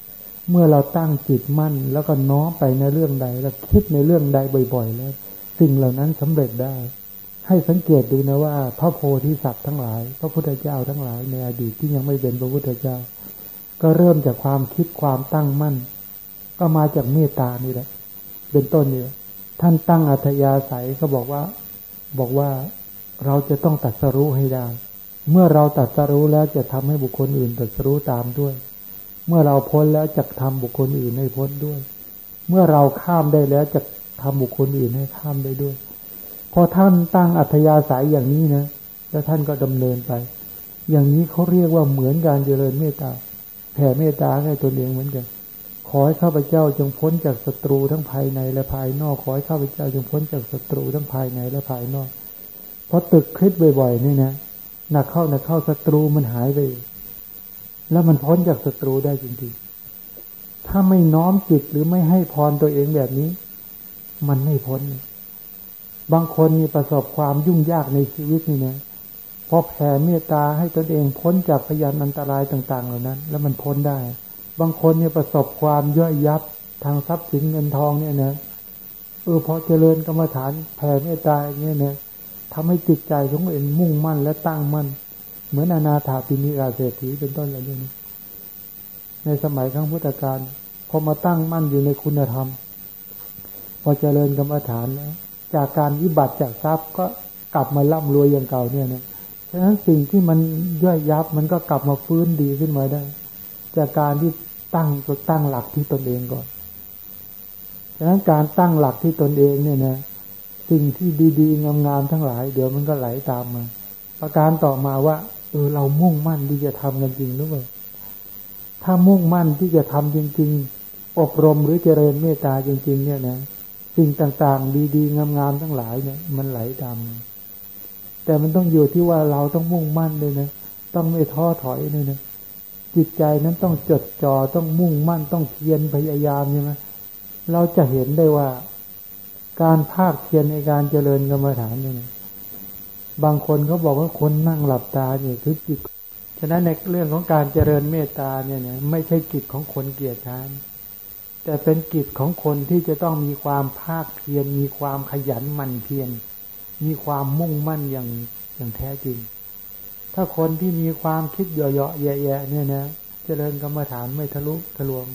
เมื่อเราตั้งจิตมั่น แล้วก็น้อมไปในเรื่องใด แล้วคิดในเรื่องใดบ่อยๆ แล้ว สิ่งเหล่านั้นสำเร็จได้ ให้สังเกตดูนะว่า พระโพธิสัตว์ทั้งหลาย พระพุทธเจ้าทั้งหลายในอดีตที่ยังไม่เป็นพระพุทธเจ้า ก็เริ่มจากความคิดความตั้งมั่น ก็มาจากเมตตานี่แหละเป็นต้นเนี่ย ท่านตั้งอัธยาศัยก็บอกว่า บอกว่าเราจะต้องตัดสรู้ให้ได้ เมื่อเราตัดสรู้แล้วจะทำให้บุคคลอื่นตัดสรู้ตามด้วย เมื่อเราพ้นแล้วจะทำบุคคลอื่นให้พ้นด้วย เมื่อเราข้ามได้แล้วจะทำบุคคลอื่นให้ข้ามได้ด้วย พอท่านตั้งอัธยาศัยอย่างนี้นะ แล้วท่านก็ดำเนินไป อย่างนี้เขาเรียกว่าเหมือนการเจริญเมตตาแผ่เมตตาให้ตนเองเหมือนกัน ขอให้ข้าพเจ้าจงพ้นจากศัตรูทั้งภายในและภายนอก ขอให้ข้าพเจ้าจงพ้นจากศัตรูทั้งภายในและภายนอกเพราะตึกคลิปบ่อยๆนี่นะหนักเข้าหนักเข้าศัตรูมันหายไป แล้วมันพ้นจากศัตรูได้จริงๆถ้าไม่น้อมจิตหรือไม่ให้พรตัวเองแบบนี้ มันไม่พ้น บางคนมีประสบความยุ่งยากในชีวิตนี่นะพอแผ่เมตตาให้ตนเองพ้นจากพยานอันตรายต่าง ๆ เหล่านั้น แล้วมันพ้นได้ บางคนเนี่ยประสบความย่อยยับทางทรัพย์สินเงินทองเนี่ยนะเออพอเจริญกรรมฐานแผ่เมตตาอย่างนี้เนี่ยทำให้จิตใจของเองมุ่งมั่นและตั้งมั่น เหมือนอนาถาปินิราเศรษฐีเป็นต้นอะไรอย่างนี้ ในสมัยครั้งพุทธกาลพอมาตั้งมั่นอยู่ในคุณธรรม พอเจริญกรรมฐานแล้วจากการวิบัติจากทรัพย์ก็กลับมาร่ำรวยอย่างเก่าเนี่ยนะฉะนั้นสิ่งที่มันย่อยยับมันก็กลับมาฟื้นดีขึ้นมาได้ จากการที่ ตั้งตัวตั้งหลักที่ตนเองก่อนฉะนั้นการตั้งหลักที่ตนเองเนี่ยนะสิ่งที่ดีๆงามๆทั้งหลาย เดี๋ยวมันก็ไหลตามมาประการต่อมาว่าเออเรามุ่งมั่นที่จะทำกันจริงหรือเปล่าถ้ามุ่งมั่นที่จะทำจริง ๆ อบรมหรือเจริญเมตตาจริง ๆ เนี่ยนะสิ่งต่างๆ ดีๆงามๆทั้งหลายเนี่ย มันไหลตามแต่มันต้องอยู่ที่ว่าเราต้องมุ่งมั่นเลยนะต้องไม่ท้อถอยเลยนะ จิตใจนั้นต้องจดจ่อต้องมุ่งมั่นต้องเพียรพยายามใช่ไหมเราจะเห็นได้ว่า การภาคเพียรในการเจริญกรรมฐานเนี่ยบางคนเขาบอกว่าคนนั่งหลับตาเนี่ยคือจิตฉะนั้นในเรื่องของการเจริญเมตตาเนี่ยไม่ใช่กิจของคนเกียรติชานแต่เป็นกิจของคนที่จะต้องมีความภาคเพียรมีความขยันหมั่นเพียรมีความมุ่งมั่นอย่างอย่างแท้จริง ถ้าคนที่มีความคิดเยาะๆแย่ๆเนี่ยนะเจริญกรรมฐานไม่ทะลุทะลวง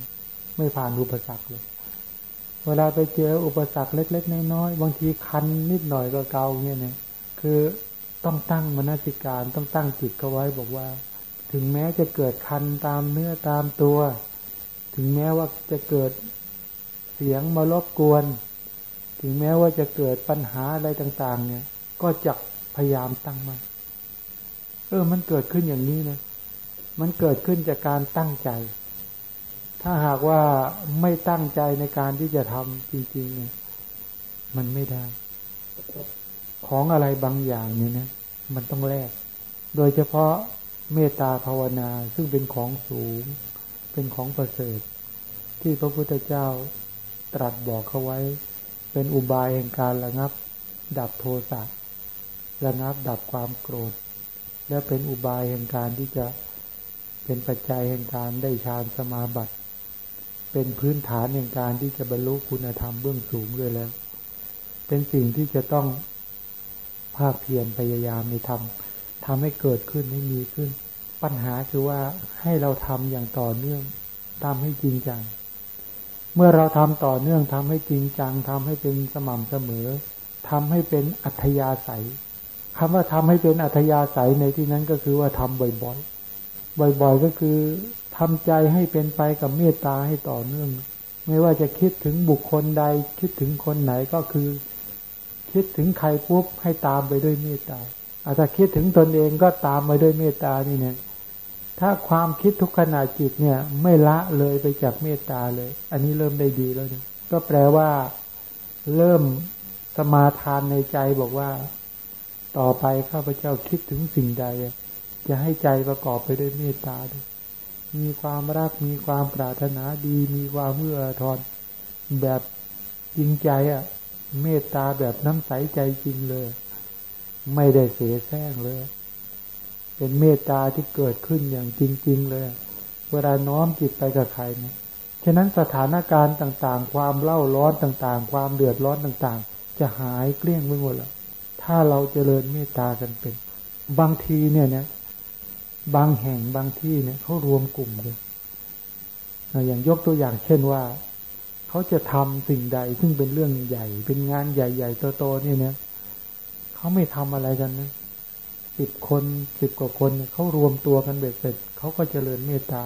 ไม่ผ่านอุปสรรคเลย เวลาไปเจออุปสรรคเล็ก ๆ น้อยๆบางทีคันนิดหน่อยก็เกาเนี่ยนะคือต้องตั้งมนสิการต้องตั้งจิตเขาไว้บอกว่า ถึงแม้จะเกิดคันตามเนื้อตามตัว ถึงแม้ว่าจะเกิดเสียงมารบกวน ถึงแม้ว่าจะเกิดปัญหาอะไรต่าง ๆ เนี่ย ก็จะพยายามตั้งมัน เออ มันเกิดขึ้นอย่างนี้นะ มันเกิดขึ้นจากการตั้งใจ ถ้าหากว่าไม่ตั้งใจในการที่จะทำจริงๆเนี่ย มันไม่ได้ ของอะไรบางอย่างเนี่ยนะ มันต้องแลก โดยเฉพาะเมตตาภาวนาซึ่งเป็นของสูง เป็นของประเสริฐ ที่พระพุทธเจ้าตรัสบอกเขาไว้ เป็นอุบายแห่งการระงับ ดับโทสะระงับดับความโกรธ และเป็นอุบายแห่งการที่จะเป็นปัจจัยแห่งการได้ฌานสมาบัติ เป็นพื้นฐานแห่งการที่จะบรรลุคุณธรรมเบื้องสูงด้วยแล้ว เป็นสิ่งที่จะต้องภาคเพียรพยายามในทำทำให้เกิดขึ้นให้มีขึ้น ปัญหาคือว่าให้เราทำอย่างต่อเนื่องทำให้จริงจัง เมื่อเราทำต่อเนื่องทำให้จริงจังทำให้เป็นสม่ำเสมอทำให้เป็นอัธยาศัย คำว่าทำให้เป็นอัธยาศัยในที่นั้นก็คือว่าทำบ่อยๆ บ่อยๆ ก็คือทำใจให้เป็นไปกับเมตตาให้ต่อเนื่อง ไม่ว่าจะคิดถึงบุคคลใด คิดถึงคนไหนก็คือ คิดถึงใครปุ๊บให้ตามไปด้วยเมตตาอาจจะคิดถึงตนเองก็ตามไปด้วยเมตตานี่เนี่ย ถ้าความคิดทุกขณะจิตเนี่ย ไม่ละเลยไปจากเมตตาเลย อันนี้เริ่มได้ดีแล้วเนี่ยก็แปลว่า เริ่มสมาทานในใจบอกว่า ต่อไปข้าพเจ้าคิดถึงสิ่งใด จะให้ใจประกอบไปด้วยเมตตาด้วยมีความรักมีความปรารถนาดี มีความเมื่อทอนแบบจริงใจอะ เมตตาแบบน้ำใสใจจริงเลย ไม่ได้เสียแซงเลย เป็นเมตตาที่เกิดขึ้นอย่างจริง ๆ เลย เวลาน้อมจิตไปกับใครเนี่ยฉะนั้นสถานการณ์ต่างๆ ความเล่าร้อนต่างๆ ความเดือดร้อนต่างๆ จะหายเกลี้ยงไปหมดแล้ว ถ้าเราเจริญเมตตากันเป็น บางทีเนี่ยเนี่ยบางแห่งบางที่เนี่ยเขารวมกลุ่มกันอย่างยกตัวอย่างเช่นว่าเขาจะทำสิ่งใดซึ่งเป็นเรื่องใหญ่ เป็นงานใหญ่ๆโตๆเนี่เนี่ยเขาไม่ทำอะไรกันนะสิบคนสิบกว่าคนเขารวมตัวกันเบ็ดเสร็จเขาก็เจริญเมตตา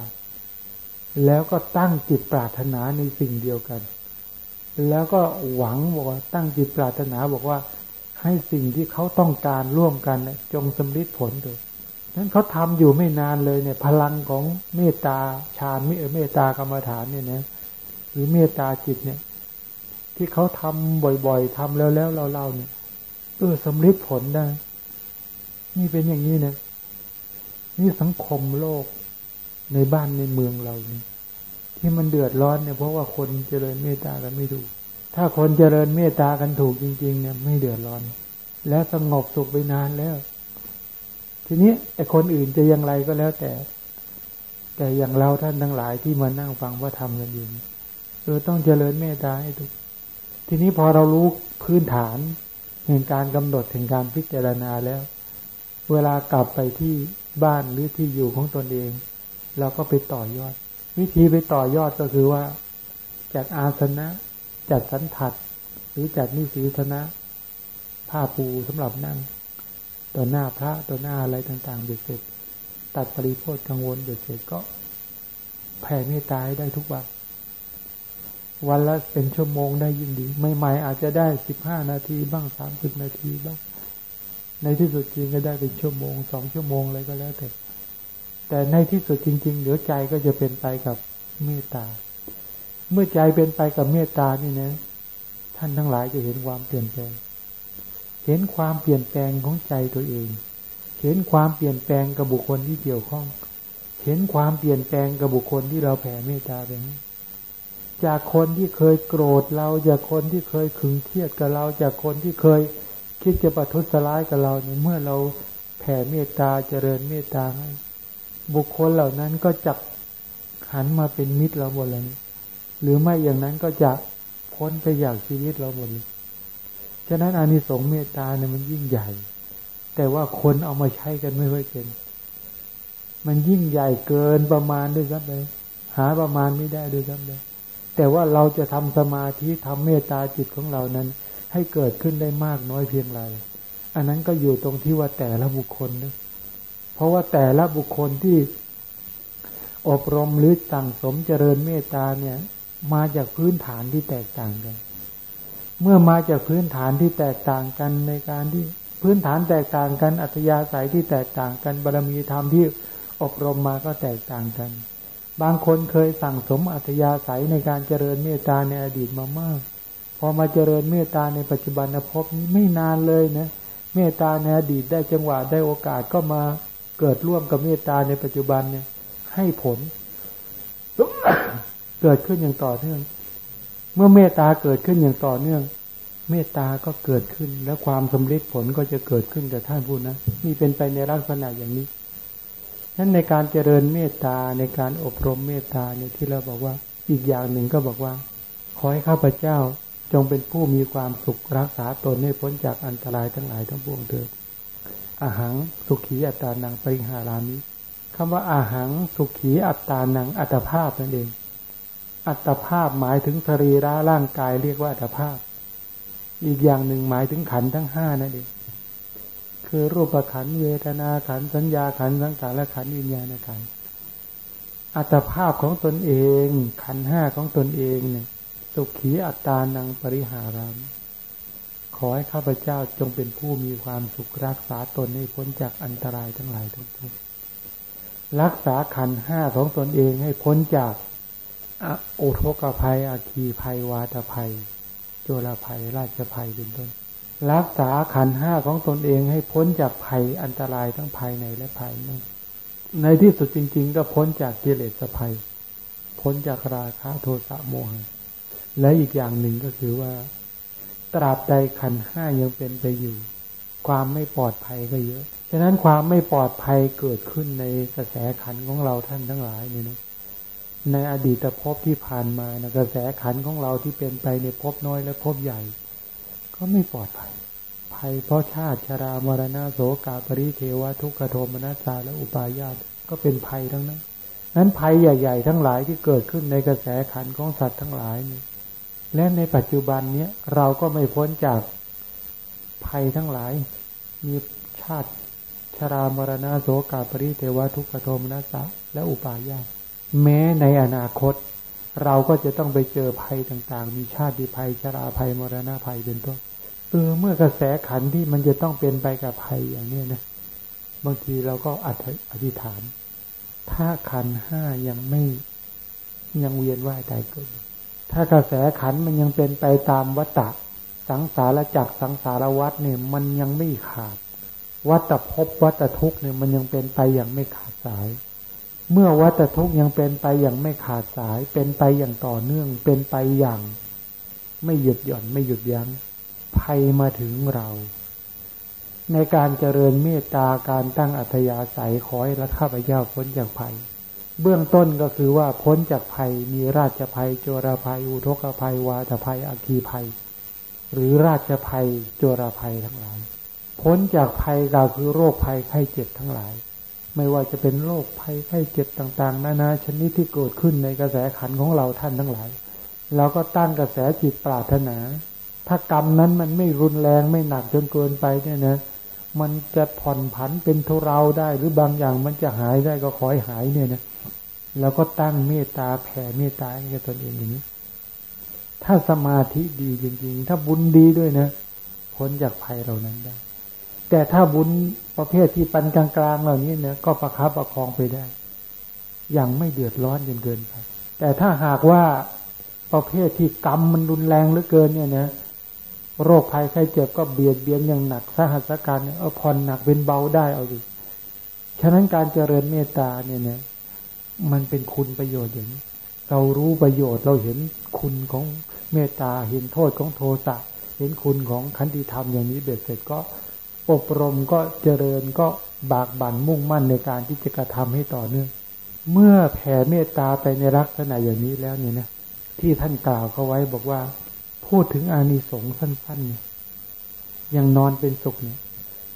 แล้วก็ตั้งจิตปรารถนาในสิ่งเดียวกัน แล้วก็หวังบอกว่าตั้งจิตปรารถนาบอกว่า ให้สิ่งที่เขาต้องการร่วมกันจงสำลิดผลเถิดนั้นเขาทำอยู่ไม่นานเลยเนี่ย พลังของเมตตาฌานเมตตากรรมฐานเนี่ยนะหรือเมตตาจิตเนี่ย ที่เขาทำบ่อยๆทำแล้วแล้วเราเล่าเนี่ยเออสำลิดผลได้ นี่เป็นอย่างนี้นะนี่สังคมโลกในบ้านในเมืองเรานี่ที่มันเดือดร้อนเนี่ยเพราะว่าคนเจริญเมตตากันไม่ถูก ถ้าคนเจริญเมตตากันถูกจริง ๆ เนี่ย ไม่เดือดร้อน แล้วสงบสุขไปนานแล้ว ทีนี้ไอ้คนอื่นจะยังไรก็แล้วแต่ แต่อย่างเราท่านทั้งหลายที่มานั่งฟังว่าทำกันอยู่เออต้องเจริญเมตตาให้ถูกทีนี้พอเรารู้พื้นฐานแห่งการกำหนดถึงการพิจารณาแล้ว เวลากลับไปที่บ้านหรือที่อยู่ของตนเอง เราก็ไปต่อยอด วิธีไปต่อยอดก็คือว่าจัดอาสนะ จัดสันถัดหรือจัดนิสีธนะ ผ้าปูสำหรับนั่งต่อหน้าพระต่อหน้าอะไรต่างๆเบ็ดเสร็จ ตัดปริโภทกังวลเบ็ดเสร็จก็แผ่เมตตาได้ทุกวันวันละเป็นชั่วโมงได้ยิ่งดีไม่ใหม่อาจจะได้สิบห้านาทีบ้างสามสิบนาทีบ้าง ในที่สุดจริงก็ได้เป็นชั่วโมงสองชั่วโมงอะไรก็แล้วแต่แต่ในที่สุดจริง ๆเดี๋ยวใจก็จะเป็นไปกับเมตตา เมื่อใจเป็นไปกับเมตตานี่นะ ท่านทั้งหลายจะเห็นความเปลี่ยนแปลง เห็นความเปลี่ยนแปลงของใจตัวเอง เห็นความเปลี่ยนแปลงกับบุคคลที่เกี่ยวข้อง เห็นความเปลี่ยนแปลงกับบุคคลที่เราแผ่เมตตาไปจากคนที่เคยโกรธเรา จากคนที่เคยขึงเครียดกับเรา จากคนที่เคยคิดจะประทุษร้ายกับเราเนี่ยเมื่อเราแผ่เมตตาเจริญเมตตาให้บุคคลเหล่านั้นก็จะหันมาเป็นมิตรเราหมดเลย หรือไม่อย่างนั้นก็จะพ้นไปอยากชีวิตเราหมดเลยฉะนั้นอานิสงส์เมตตาเนี่ยมันยิ่งใหญ่ แต่ว่าคนเอามาใช้กันไม่ค่อยเป็น มันยิ่งใหญ่เกินประมาณด้วยซ้ำเลยหาประมาณไม่ได้ด้วยซ้ำเลยแต่ว่าเราจะทำสมาธิทำเมตตาจิตของเรานั้น ให้เกิดขึ้นได้มากน้อยเพียงไร อันนั้นก็อยู่ตรงที่ว่าแต่ละบุคคลนะเพราะว่าแต่ละบุคคลที่อบรมหรือสั่งสมเจริญเมตตาเนี่ย มาจากพื้นฐานที่แตกต่างกัน เมื่อมาจากพื้นฐานที่แตกต่างกันในการที่พื้นฐานแตกต่างกัน อัธยาศัยที่แตกต่างกันบารมีธรรมที่อบรมมาก็แตกต่างกัน บางคนเคยสั่งสมอัธยาศัยในการเจริญเมตตาในอดีตมามาก พอมาเจริญเมตตาในปัจจุบันภพนี้ไม่นานเลยนะเมตตาในอดีตได้จังหวะได้โอกาสก็มาเกิดร่วมกับเมตตาในปัจจุบันเนี่ยให้ผล เกิดขึ้นอย่างต่อเนื่อง เมื่อเมตตาเกิดขึ้นอย่างต่อเนื่อง เมตตาก็เกิดขึ้น และความสำเร็จผลก็จะเกิดขึ้นกับท่านผู้นะนี่เป็นไปในลักษณะอย่างนี้นั้นในการเจริญเมตตาในการอบรมเมตตาเนี่ยที่เราบอกว่า อีกอย่างหนึ่งก็บอกว่า ขอให้ข้าพเจ้าจงเป็นผู้มีความสุขรักษาตนให้พ้นจากอันตรายทั้งหลายทั้งปวงเถิดอาหังสุขีอัตานังปริหารามิคำว่าอาหังสุขีอัตานังอัตภาพนั่นเอง อัตภาพหมายถึงสรีระร่างกายเรียกว่าอัตภาพ อีกอย่างหนึ่งหมายถึงขันทั้งห้านั่นเองคือรูปขันเวทนาขันสัญญาขันสังขารและขันวิญญาณขันอัตภาพของตนเอง ขันห้าของตนเองเนี่ยสุขีอัตตานังปริหารามขอให้ข้าพเจ้าจงเป็นผู้มีความสุขรักษาตนให้พ้นจากอันตรายทั้งหลายทุกทุกรักษาขันห้าของตนเองให้พ้นจาก อุทกภัย อาคีภัย วาตภัย โจรภัย ราชภัยเป็นต้น รักษาขันห้าของตนเองให้พ้นจากภัยอันตรายทั้งภายในและภายนอก ในที่สุดจริง ๆ ก็พ้นจากกิเลสภัย พ้นจากราคะโทสะโมหะ และอีกอย่างหนึ่งก็คือว่า ตราบใดขันห้ายังเป็นไปอยู่ ความไม่ปลอดภัยก็เยอะ ฉะนั้นความไม่ปลอดภัยเกิดขึ้นในกระแสขันของเราท่านทั้งหลายเนี่ยนะ ในอดีตภพที่ผ่านมานะกระแสขันของเราที่เป็นไปในภพน้อยและภพใหญ่ ก็ไม่ปลอดภัย ภัยเพราะชาติชรามรณะโสกาปริเทวทุกขโทมนัสสาและอุปาญาตก็เป็นภัยทั้งนั้นนั้นภัยใหญ่ ๆ ทั้งหลายที่เกิดขึ้นในกระแสขันของสัตว์ทั้งหลายนี่และในปัจจุบันเนี้ยเราก็ไม่พ้นจากภัยทั้งหลาย มีชาติชรามรณะโสกาปริเทวทุกขโทมนัสสะและอุปาญาต แม้ในอนาคต เราก็จะต้องไปเจอภัยต่าง ๆ มีชาติภัยชราภัยมรณะภัยเป็นต้นเออเมื่อกระแสขันที่มันจะต้องเป็นไปกับภัยอย่างนี้นะบางทีเราก็อธิษฐาน ถ้าขันห้ายังไม่ยังเวียนว่ายตายเกิด ถ้ากระแสขันมันยังเป็นไปตามวัตตะสังสารจักสังสารวัฏเนี่ยมันยังไม่ขาด วัตภพวัตทุกเนี่ยมันยังเป็นไปอย่างไม่ขาดสาย เมื่อวัฏทุกยังเป็นไปอย่างไม่ขาดสาย เป็นไปอย่างต่อเนื่อง เป็นไปอย่าง ไม่หยุดหย่อนไม่หยุดยัง้งภัยมาถึงเรา ในการเจริญเมตตาการตั้งอัธยาศัยขอให้ละข้าพเจ้าพ้นจากภัย เบื้องต้นก็คือว่าพ้นจากภัยมีราชภัย โจรภัย อุทกภัย วาตภัยอาคีภัย หรือราชภัย โจรภัยทั้งหลาย พ้นจากภัยเราคือโรคภัยไข้เจ็บทั้งหลาย ไม่ว่าจะเป็นโรคภัยไข้เจ็บต่างๆนานาชนิดที่เกิดขึ้นในกระแสขันของเราท่านทั้งหลาย เราก็ตั้งกระแสจิตปรารถนา ถ้ากรรมนั้นมันไม่รุนแรงไม่หนักจนเกินไปเนี่ยนะ มันจะผ่อนผันเป็นทุเราได้ หรือบางอย่างมันจะหายได้ก็ขอให้หายเนี่ยนะเราก็ตั้งเมตตาแผ่เมตตาให้กับตนเองอย่างนี้ ถ้าสมาธิดีจริง ๆ ถ้าบุญดีด้วยนะ พ้นจากภัยเหล่านั้นได้ แต่ถ้าบุญ ประเภทที่ปันกลางๆเหล่านี้เนี่ยก็ประคับประคองไปได้ อย่างไม่เดือดร้อนจนเกินไป แต่ถ้าหากว่าประเภทที่กรรมมันรุนแรงเหลือเกินเนี่ยนะโรคภัยไข้เจ็บก็เบียดเบียนอย่างหนักสหัสการเนี่ยเอาผ่อนหนักเป็นเบาได้เอาดิฉะนั้นการเจริญเมตตาเนี่ยนะมันเป็นคุณประโยชน์อย่างนี้ เรารู้ประโยชน์เราเห็นคุณของเมตตาเห็นโทษของโทสะเห็นคุณของขันติธรรมอย่างนี้เบ็ดเสร็จก็ อบรมก็เจริญก็บากบั่นมุ่งมั่นในการที่จะกระทำให้ต่อเนื่อง เมื่อแผ่เมตตาไปในลักษณะอย่างนี้แล้วเนี่ยนะที่ท่านกล่าวเขาไว้บอกว่า พูดถึงอานิสงส์สั้นๆเนี่ยยังนอนเป็นสุขเนี่ย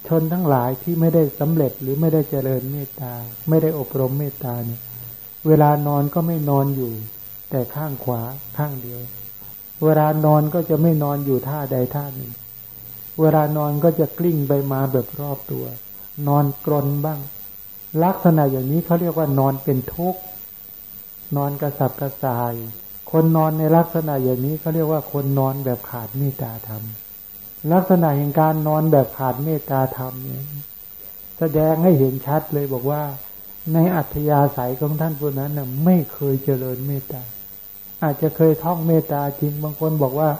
ชนทั้งหลายที่ไม่ได้สำเร็จหรือไม่ได้เจริญเมตตา ไม่ได้อบรมเมตตาเนี่ย เวลานอนก็ไม่นอนอยู่ แต่ข้างขวาข้างเดียว เวลานอนก็จะไม่นอนอยู่ท่าใดท่าหนึ่ง เวลานอนก็จะกลิ้งไปมาแบบรอบตัว นอนกรนบ้าง ลักษณะอย่างนี้เขาเรียกว่านอนเป็นทุกข์นอนกระสับกระส่าย คนนอนในลักษณะอย่างนี้เขาเรียกว่าคนนอนแบบขาดเมตตาธรรม ลักษณะแห่งการนอนแบบขาดเมตตาธรรมเนี่ยแสดงให้เห็นชัดเลยบอกว่า ในอัธยาศัยของท่านผู้นั้นน่ะไม่เคยเจริญเมตตาอาจจะเคยท่องเมตตาจริงบางคนบอกว่า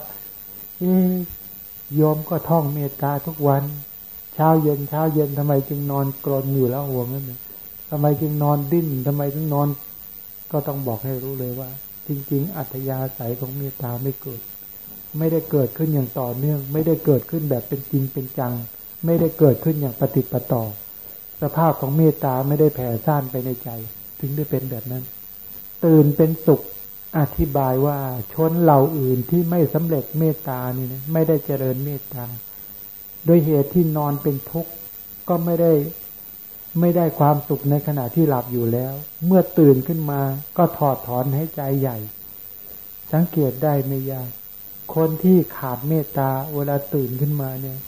โยมก็ท่องเมตตาทุกวัน เช้าเย็นเช้าเย็นทำไมจึงนอนกรนอยู่แล้วห่วงนั่นทำไมจึงนอนดิ้นทำไมถึงนอน ก็ต้องบอกให้รู้เลยว่า จริง ๆ อัธยาศัยของเมตตาไม่เกิด ไม่ได้เกิดขึ้นอย่างต่อเนื่อง ไม่ได้เกิดขึ้นแบบเป็นจริงเป็นจัง ไม่ได้เกิดขึ้นอย่างปฏิปต่อ สภาพของเมตตาไม่ได้แผ่ซ่านไปในใจ ถึงได้เป็นแบบนั้น ตื่นเป็นสุข อธิบายว่าชนเหล่าอื่นที่ไม่สำเร็จเมตตานี่นะไม่ได้เจริญเมตตา โดยเหตุที่นอนเป็นทุกข์ก็ไม่ได้ไม่ได้ความสุขในขณะที่หลับอยู่แล้ว เมื่อตื่นขึ้นมาก็ถอดถอนให้ใจใหญ่ สังเกตได้ไม่ยากคนที่ขาดเมตตาเวลาตื่นขึ้นมาเนี่ย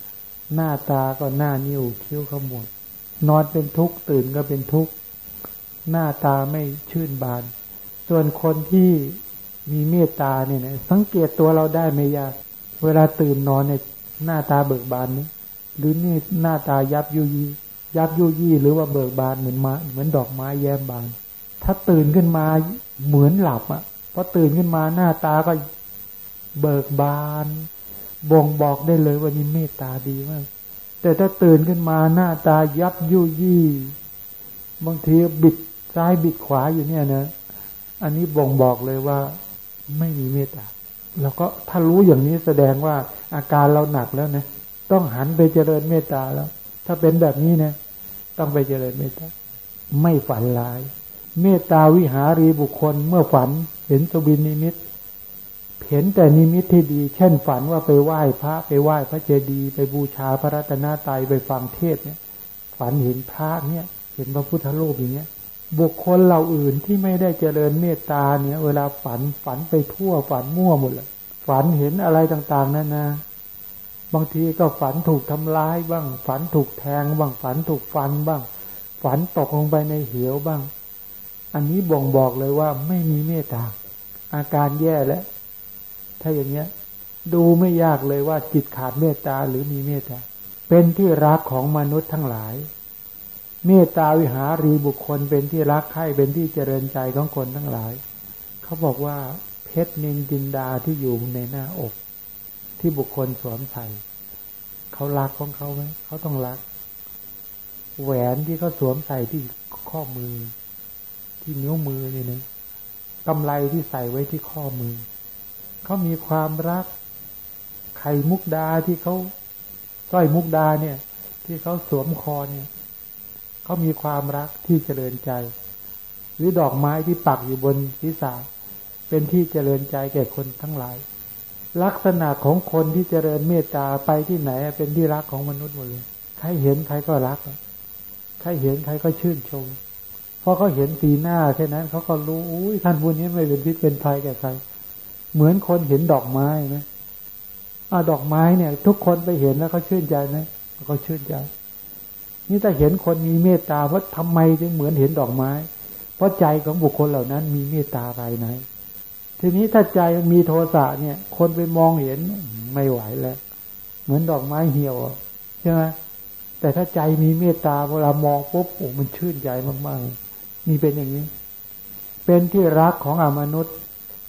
หน้าตาก็หน้านิ้วคิ้วขมวดนอนเป็นทุกข์ตื่นก็เป็นทุกข์หน้าตาไม่ชื่นบาน ส่วนคนที่มีเมตตาเนี่ยนะสังเกตตัวเราได้ไม่ยาก เวลาตื่นนอนเนี่ยหน้าตาเบิกบานนี่หรือนี่หน้าตายับยุยียับยุยี่หรือว่าเบิกบานเหมือนมาเหมือนดอกไม้แย้มบาน ถ้าตื่นขึ้นมาเหมือนหลับอะ่ะพอตื่นขึ้นมาหน้าตาก็เบิกบาน บ่งบอกได้เลยว่านี่เมตตาดีมากแต่ถ้าตื่นขึ้นมาหน้าตายับยุยี่บางทีบิดซ้ายบิดขวาอยู่เนี่ยนะ อันนี้บ่งบอกเลยว่าไม่มีเมตตาแล้วก็ถ้ารู้อย่างนี้แสดงว่าอาการเราหนักแล้วนะต้องหันไปเจริญเมตตาแล้ว ถ้าเป็นแบบนี้นะต้องไปเจริญเมตตาไม่ฝันร้าย เมตตาวิหารีบุคคลเมื่อฝันเห็นสบินนิมิต เห็นแต่นิมิตที่ดี เช่นฝันว่าไปไหว้พระไปไหว้พระเจดีย์ไปบูชาพระรัตนตรัยไปฟังเทศเนี่ย ฝันเห็นพระเนี่ย เห็นพระพุทธรูปอย่างเงี้ย บุคคลเหล่าอื่นที่ไม่ได้เจริญเมตตาเนี่ย เวลาฝันฝันไปทั่วฝันมั่วหมดเลยฝันเห็นอะไรต่างๆนั่นนะบางทีก็ฝันถูกทำร้ายบ้าง ฝันถูกแทงบ้างฝันถูกฟันบ้าง ฝันตกลงไปในเหวบ้าง อันนี้บ่งบอกเลยว่าไม่มีเมตตา อาการแย่แล้ว ถ้าอย่างเงี้ย ดูไม่ยากเลยว่าจิตขาดเมตตาหรือมีเมตตาเป็นที่รักของมนุษย์ทั้งหลาย เมตตาวิหารีบุคคลเป็นที่รักใคร่เป็นที่เจริญใจของคนทั้งหลาย เขาบอกว่าเพชรนินจินดาที่อยู่ในหน้าอก ที่บุคคลสวมใส่เขารักของเขาไหมเขาต้องรัก แหวนที่เขาสวมใส่ที่ข้อมือ ที่นิ้วมือนี่นะกำไรที่ใส่ไว้ที่ข้อมือ เขามีความรัก ไข่มุกดาที่เขาสร้อยมุกดาเนี่ย ที่เขาสวมคอเนี่ย เขามีความรักที่เจริญใจ หรือดอกไม้ที่ปักอยู่บนศีรษะเป็นที่เจริญใจแก่คนทั้งหลาย ลักษณะของคนที่เจริญเมตตาไปที่ไหน เป็นที่รักของมนุษย์หมดเลยใครเห็นใครก็รักใครเห็นใครก็ชื่นชมเพราะเขาเห็นสีหน้าแค่นั้นเขาก็รู้อุ้ยท่านบุญนี้ไม่เป็นพิษเป็นภัยแก่ใคร เหมือนคนเห็นดอกไม้ไหมอาดอกไม้เนี่ย ทุกคนไปเห็นแล้วเขาชื่นใจไหมเขาชื่นใจ นี่ถ้าเห็นคนมีเมตตาเพราะทำไมจึงเหมือนเห็นดอกไม้ เพราะใจของบุคคลเหล่านั้น มีเมตตาภายในทีนี้ถ้าใจมีโทสะเนี่ย คนไปมองเห็นไม่ไหวแล้ว เหมือนดอกไม้เหี่ยวใช่ไหมแต่ถ้าใจมีเมตตาเวลามองปุ๊บโอ้มันชื่นใจมากๆนี่เป็นอย่างนี้ เป็นที่รักของอมนุษย์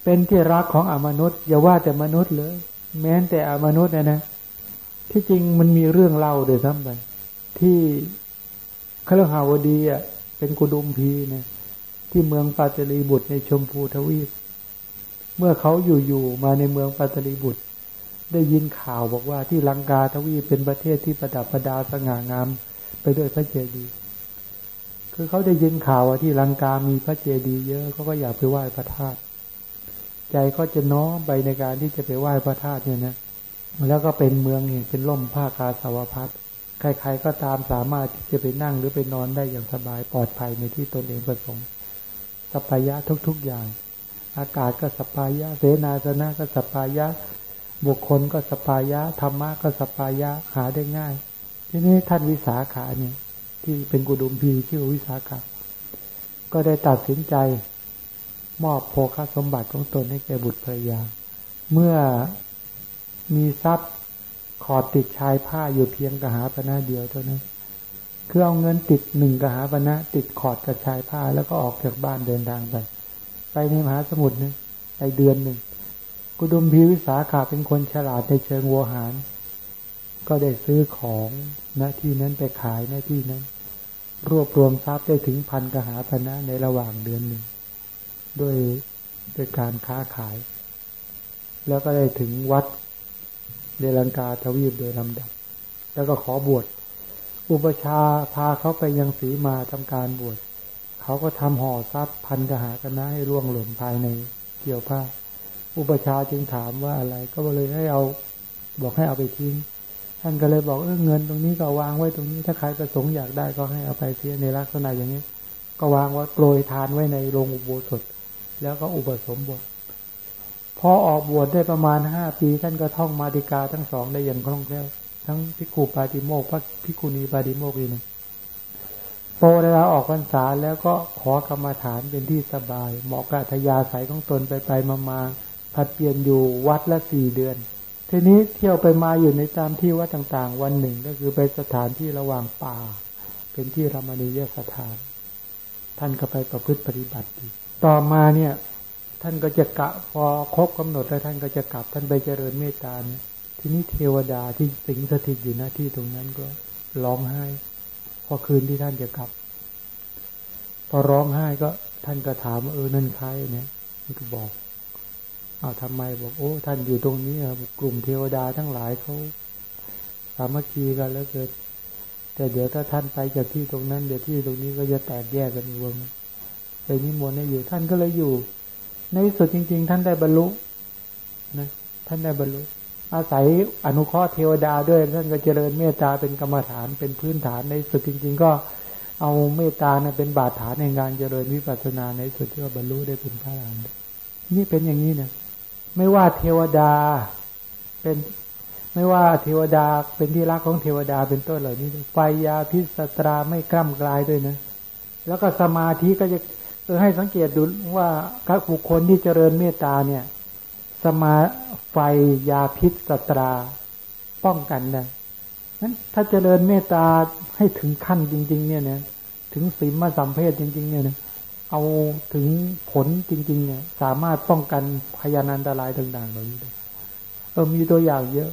เป็นที่รักของอมนุษย์ อย่าว่าแต่มนุษย์เลย แม้แต่อมนุษย์นะนะที่จริงมันมีเรื่องเล่าเดี๋ยวซ้ำไป ที่ครหาวดีอะเป็นกุดุมพีเนี่ยที่เมืองปาตลีบุตรในชมพูทวีป เมื่อเขาอยู่ๆมาในเมืองปาตลีบุตร ได้ยินข่าวบอกว่าที่ลังกาทวีปเป็นประเทศที่ประดับประดาสง่างามไปด้วยพระเจดีย์คือเขาได้ยินข่าวว่าที่ลังกามีพระเจดีย์เยอะเขาก็อยากไปไหว้พระธาตุใจก็จะน้อมไปในการที่จะไปไหว้พระธาตุเนี่ยนะแล้วก็เป็นเมืองเป็นร่มผ้ากาสาวพัสตร์ ใครๆก็ตามสามารถที่จะไปนั่งหรือไปนอนได้อย่างสบายปลอดภัยในที่ตนเองประสงค์สัปปายะทุก ๆอย่าง อากาศก็สัปปายะเสนาสนะก็สัปปายะ บุคคลก็สัปปายะธรรมะก็สัปปายะหาได้ง่าย ทีนี้ท่านวิสาขาเนี่ยที่เป็นกุดุมพีชื่อวิสาขาก็ได้ตัดสินใจ มอบโภคสมบัติของตนให้แก่บุตรภรรยา เมื่อมีทรัพย์ ขอดติดชายผ้าอยู่เพียงกะหาปณะเดียวเท่านั้นคือเอาเงินติดหนึ่งกะหาปณะติดขอดกระชายผ้าแล้วก็ออกจากบ้านเดินทางไป ไปในมหาสมุทรนี่ยไปเดือนหนึ่งกุดุมพีวิสาขาเป็นคนฉลาดในเชิงวัวหาร ก็ได้ซื้อของณที่นั้นไปขายณที่นั้น รวบรวมทรัพย์ได้ถึงพันกหาปณะในระหว่างเดือนหนึ่งด้วยด้วยการค้าขาย แล้วก็ได้ถึงวัด เดลังกาทวีปโดยลำดับ แล้วก็ขอบวช อุปชาพาเขาไปยังสีมาทำการบวช เขาก็ทำห่อทรัพย์พันกหากันนะให้ร่วงหล่นภายในเกี่ยวผ้า อุปชาจึงถามว่าอะไร ก็เลยให้เอาบอกให้เอาไปทิ้ง ท่านก็เลยบอกเออเงินตรงนี้ก็วางไว้ตรงนี้ ถ้าใครประสงค์อยากได้ก็ให้เอาไปเสียในลักษณะอย่างนี้ ก็วางไว้โปรยทานไว้ในโรงอุโบสถ แล้วก็อุปสมบท พอออกบวชได้ประมาณห้าปี ท่านก็ท่องมาติกาทั้งสองได้อย่างคล่องแคล่วทั้งพิคูปาติโมกพระพิคุณีปาติโมกอีกหนึ่งโปรเวลาออกพรรษาแล้วก็ขอกรรมฐานเป็นที่สบายเหมาะกับทยาสายของตนไปไปมามาผัดเปลี่ยนอยู่วัดละสี่เดือน ทีนี้เที่ยวไปมาอยู่ในตามที่วัดต่างๆ วันหนึ่งก็คือไปสถานที่ระหว่างป่า เป็นที่รามณียสถาน ท่านก็ไปประพฤติปฏิบัติ ต่อมาเนี่ย ท่านก็จะกะพอครบกำหนดแล้วท่านก็จะกลับท่านไปเจริญเมตตาเนี่ยทีนี้เทวดาที่สิงสถิตอยู่หน้าที่ตรงนั้นก็ร้องไห้ พอคืนที่ท่านจะกลับ พอร้องไห้ก็ท่านก็ถามเออนั่นใครเนี่ยท่านก็บอกอ้าวทำไมบอกโอ้ ท่านอยู่ตรงนี้กลุ่มเทวดาทั้งหลายเขาสามัคคีกันแล้วเกิด แต่เดี๋ยวถ้าท่านไปจากที่ตรงนั้น เดี๋ยวที่ตรงนี้ก็จะแตกแยกกันวงไปนิมนต์ให้อยู่ท่านก็เลยอยู่ ในสุดจริง ๆ ท่านได้บรรลุนะท่านได้บรรลุ อาศัยอนุเคราะห์เทวดาด้วยท่านก็เจริญเมตตาเป็นกรรมฐานเป็นพื้นฐานในสุดจริง ๆ ก็เอาเมตตานะเป็นบาดฐานในงานเจริญวิปัสสนาในสุดที่ว่าบรรลุได้เป็นพระอรหันต์นี่เป็นอย่างนี้นะไม่ว่าเทวดาเป็นไม่ว่าเทวดาเป็นที่รักของเทวดาเป็นต้นเหล่านี้ไฟยาพิสตราไม่กล้ำกลายด้วยนะ แล้วก็สมาธิก็จะ เออให้สังเกตดูว่าบุคคลที่เจริญเมตตาเนี่ย สมาไฟยาพิษสตรา ป้องกันนะนั้นถ้าเจริญเมตตาให้ถึงขั้นจริง ๆ เนี่ยนะถึงสีมาสัมเพศจริง ๆ เนี่ยนะเอาถึงผลจริง ๆ เนี่ย สามารถป้องกันพยานันตรายต่างๆเหล่านี้ได้เออมีตัวอย่างเยอะ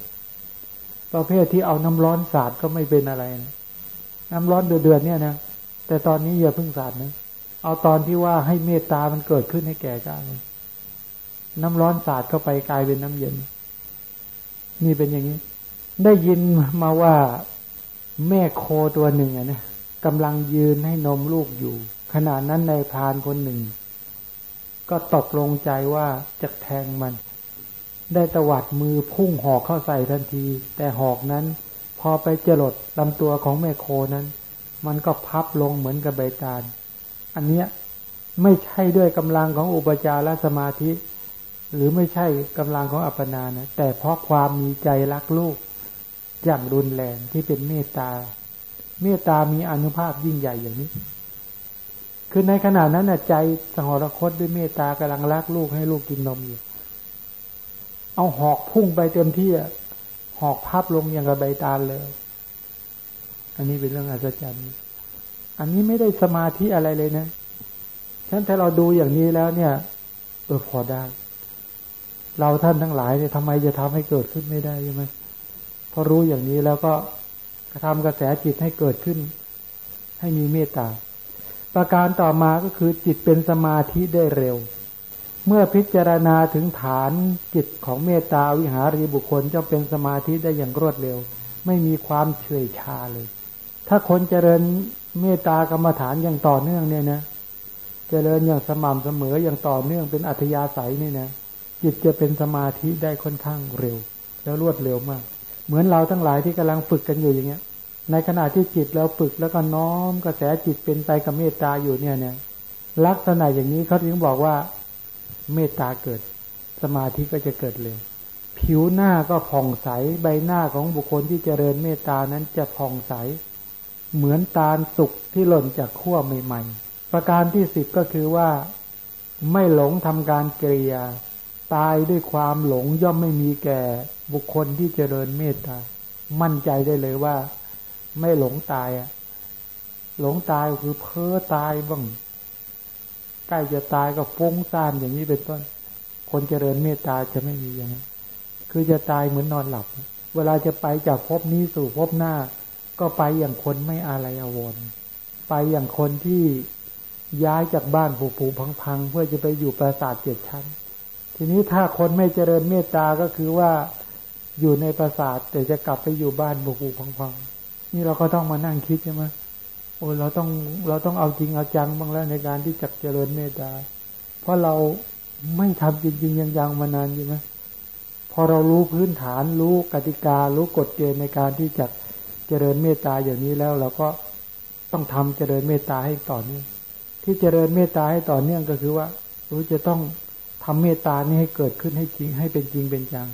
ประเภทที่เอาน้ำร้อนสาดก็ไม่เป็นอะไรนะน้ำร้อนเดือดๆเนี่ยนะแต่ตอนนี้อย่าเพิ่งสาดนะ เอาตอนที่ว่าให้เมตตามันเกิดขึ้นให้แก่กันน้ำร้อนสาดเข้าไปกลายเป็นน้ำเย็น นี่เป็นอย่างนี้ ได้ยินมาว่าแม่โคตัวหนึ่งนะกำลังยืนให้นมลูกอยู่ ขณะนั้นในพานคนหนึ่ง ก็ตกลงใจว่าจะแทงมัน ได้ตวัดมือพุ่งหอกเข้าใส่ทันที แต่หอกนั้น พอไปจรดลำตัวของแม่โคนั้น มันก็พับลงเหมือนกับใบตาล อันเนี้ยไม่ใช่ด้วยกำลังของอุปจารสมาธิ หรือไม่ใช่กำลังของอัปปนานะแต่เพราะความมีใจรักลูกอย่างรุนแรงที่เป็นเมตตา เมตตามีอนุภาพยิ่งใหญ่อย่างนี้ คือในขณะนั้นน่ะใจสหรคตด้วยเมตตากำลังรักลูกให้ลูกกินนมอยู่ เอาหอกพุ่งไปเต็มที่อะหอกพับลงอย่างกับใบตาลเลย อันนี้เป็นเรื่องอัศจรรย์ อันนี้ไม่ได้สมาธิอะไรเลยนะฉะนั้นถ้าเราดูอย่างนี้แล้วเนี่ย เออพอได้ เราท่านทั้งหลายเนี่ยทำไมจะทำให้เกิดขึ้นไม่ได้ใช่ไหมพอรู้อย่างนี้แล้วก็กระทำกระแสจิตให้เกิดขึ้น ให้มีเมตตา ประการต่อมาก็คือจิตเป็นสมาธิได้เร็ว เมื่อพิจารณาถึงฐานจิตของเมตตาวิหารีบุคคลจะเป็นสมาธิได้อย่างรวดเร็ว ไม่มีความเฉยชาเลย ถ้าคนเจริญ เมตตากรรมฐานอย่างต่อเนื่องเนี่ยนะเจริญอย่างสม่ำเสมออย่างต่อเนื่องเป็นอัธยาศัยนี่นะจิตจะเป็นสมาธิได้ค่อนข้างเร็ว แล้วรวดเร็วมาก เหมือนเราทั้งหลายที่กำลังฝึกกันอยู่อย่างเงี้ย ในขณะที่จิตเราฝึกแล้วก็น้อมกระแสจิตเป็นไปกับเมตตาอยู่เนี่ยเนี่ย ลักษณะอย่างนี้เขาถึงบอกว่า เมตตาเกิด สมาธิก็จะเกิดเร็วผิวหน้าก็ผ่องใสใบหน้าของบุคคลที่เจริญเมตตานั้นจะผ่องใส เหมือนตาลสุกที่หล่นจากขั้วใหม่ๆ ประการที่สิบก็คือว่า ไม่หลงทำการเกลียตายด้วยความหลงย่อมไม่มีแก่บุคคลที่เจริญเมตตา มั่นใจได้เลยว่า ไม่หลงตายอะหลงตายคือเพ้อตายบ้างใกล้จะตายก็ฟุ้งซ่านอย่างนี้เป็นต้น คนเจริญเมตตาจะไม่มีอย่างนั้นคือจะตายเหมือนนอนหลับ เวลาจะไปจากภพนี้สู่ภพหน้า ก็ไปอย่างคนไม่อะไรอาวรไปอย่างคนที่ย้ายจากบ้านผูผูพังๆ เพื่อจะไปอยู่ปราสาทเจ็ดชั้น ทีนี้ถ้าคนไม่เจริญเมตตาก็คือว่าอยู่ในปราสาทแต่จะกลับไปอยู่บ้านบุกูพังๆ นี่เราก็ต้องมานั่งคิดใช่ไหมโอ้เราต้องเราต้องเอาจริงเอาจังบ้างแล้วในการที่จะเจริญเมตตา เพราะเราไม่ทำจริงๆยังๆมานานใช่ไหมพอเรารู้พื้นฐานรู้กติการู้กฎเกณฑ์ในการที่จะเจริญเมตตาอย่างนี้แล้วเราก็ต้องทำเจริญเมตตาให้ต่อเนื่องที่เจริญเมตตาให้ต่อเนื่องก็คือว่ารู้จะต้องทำเมตตานี้ให้เกิดขึ้นให้จริงให้เป็นจริงเป็นจัง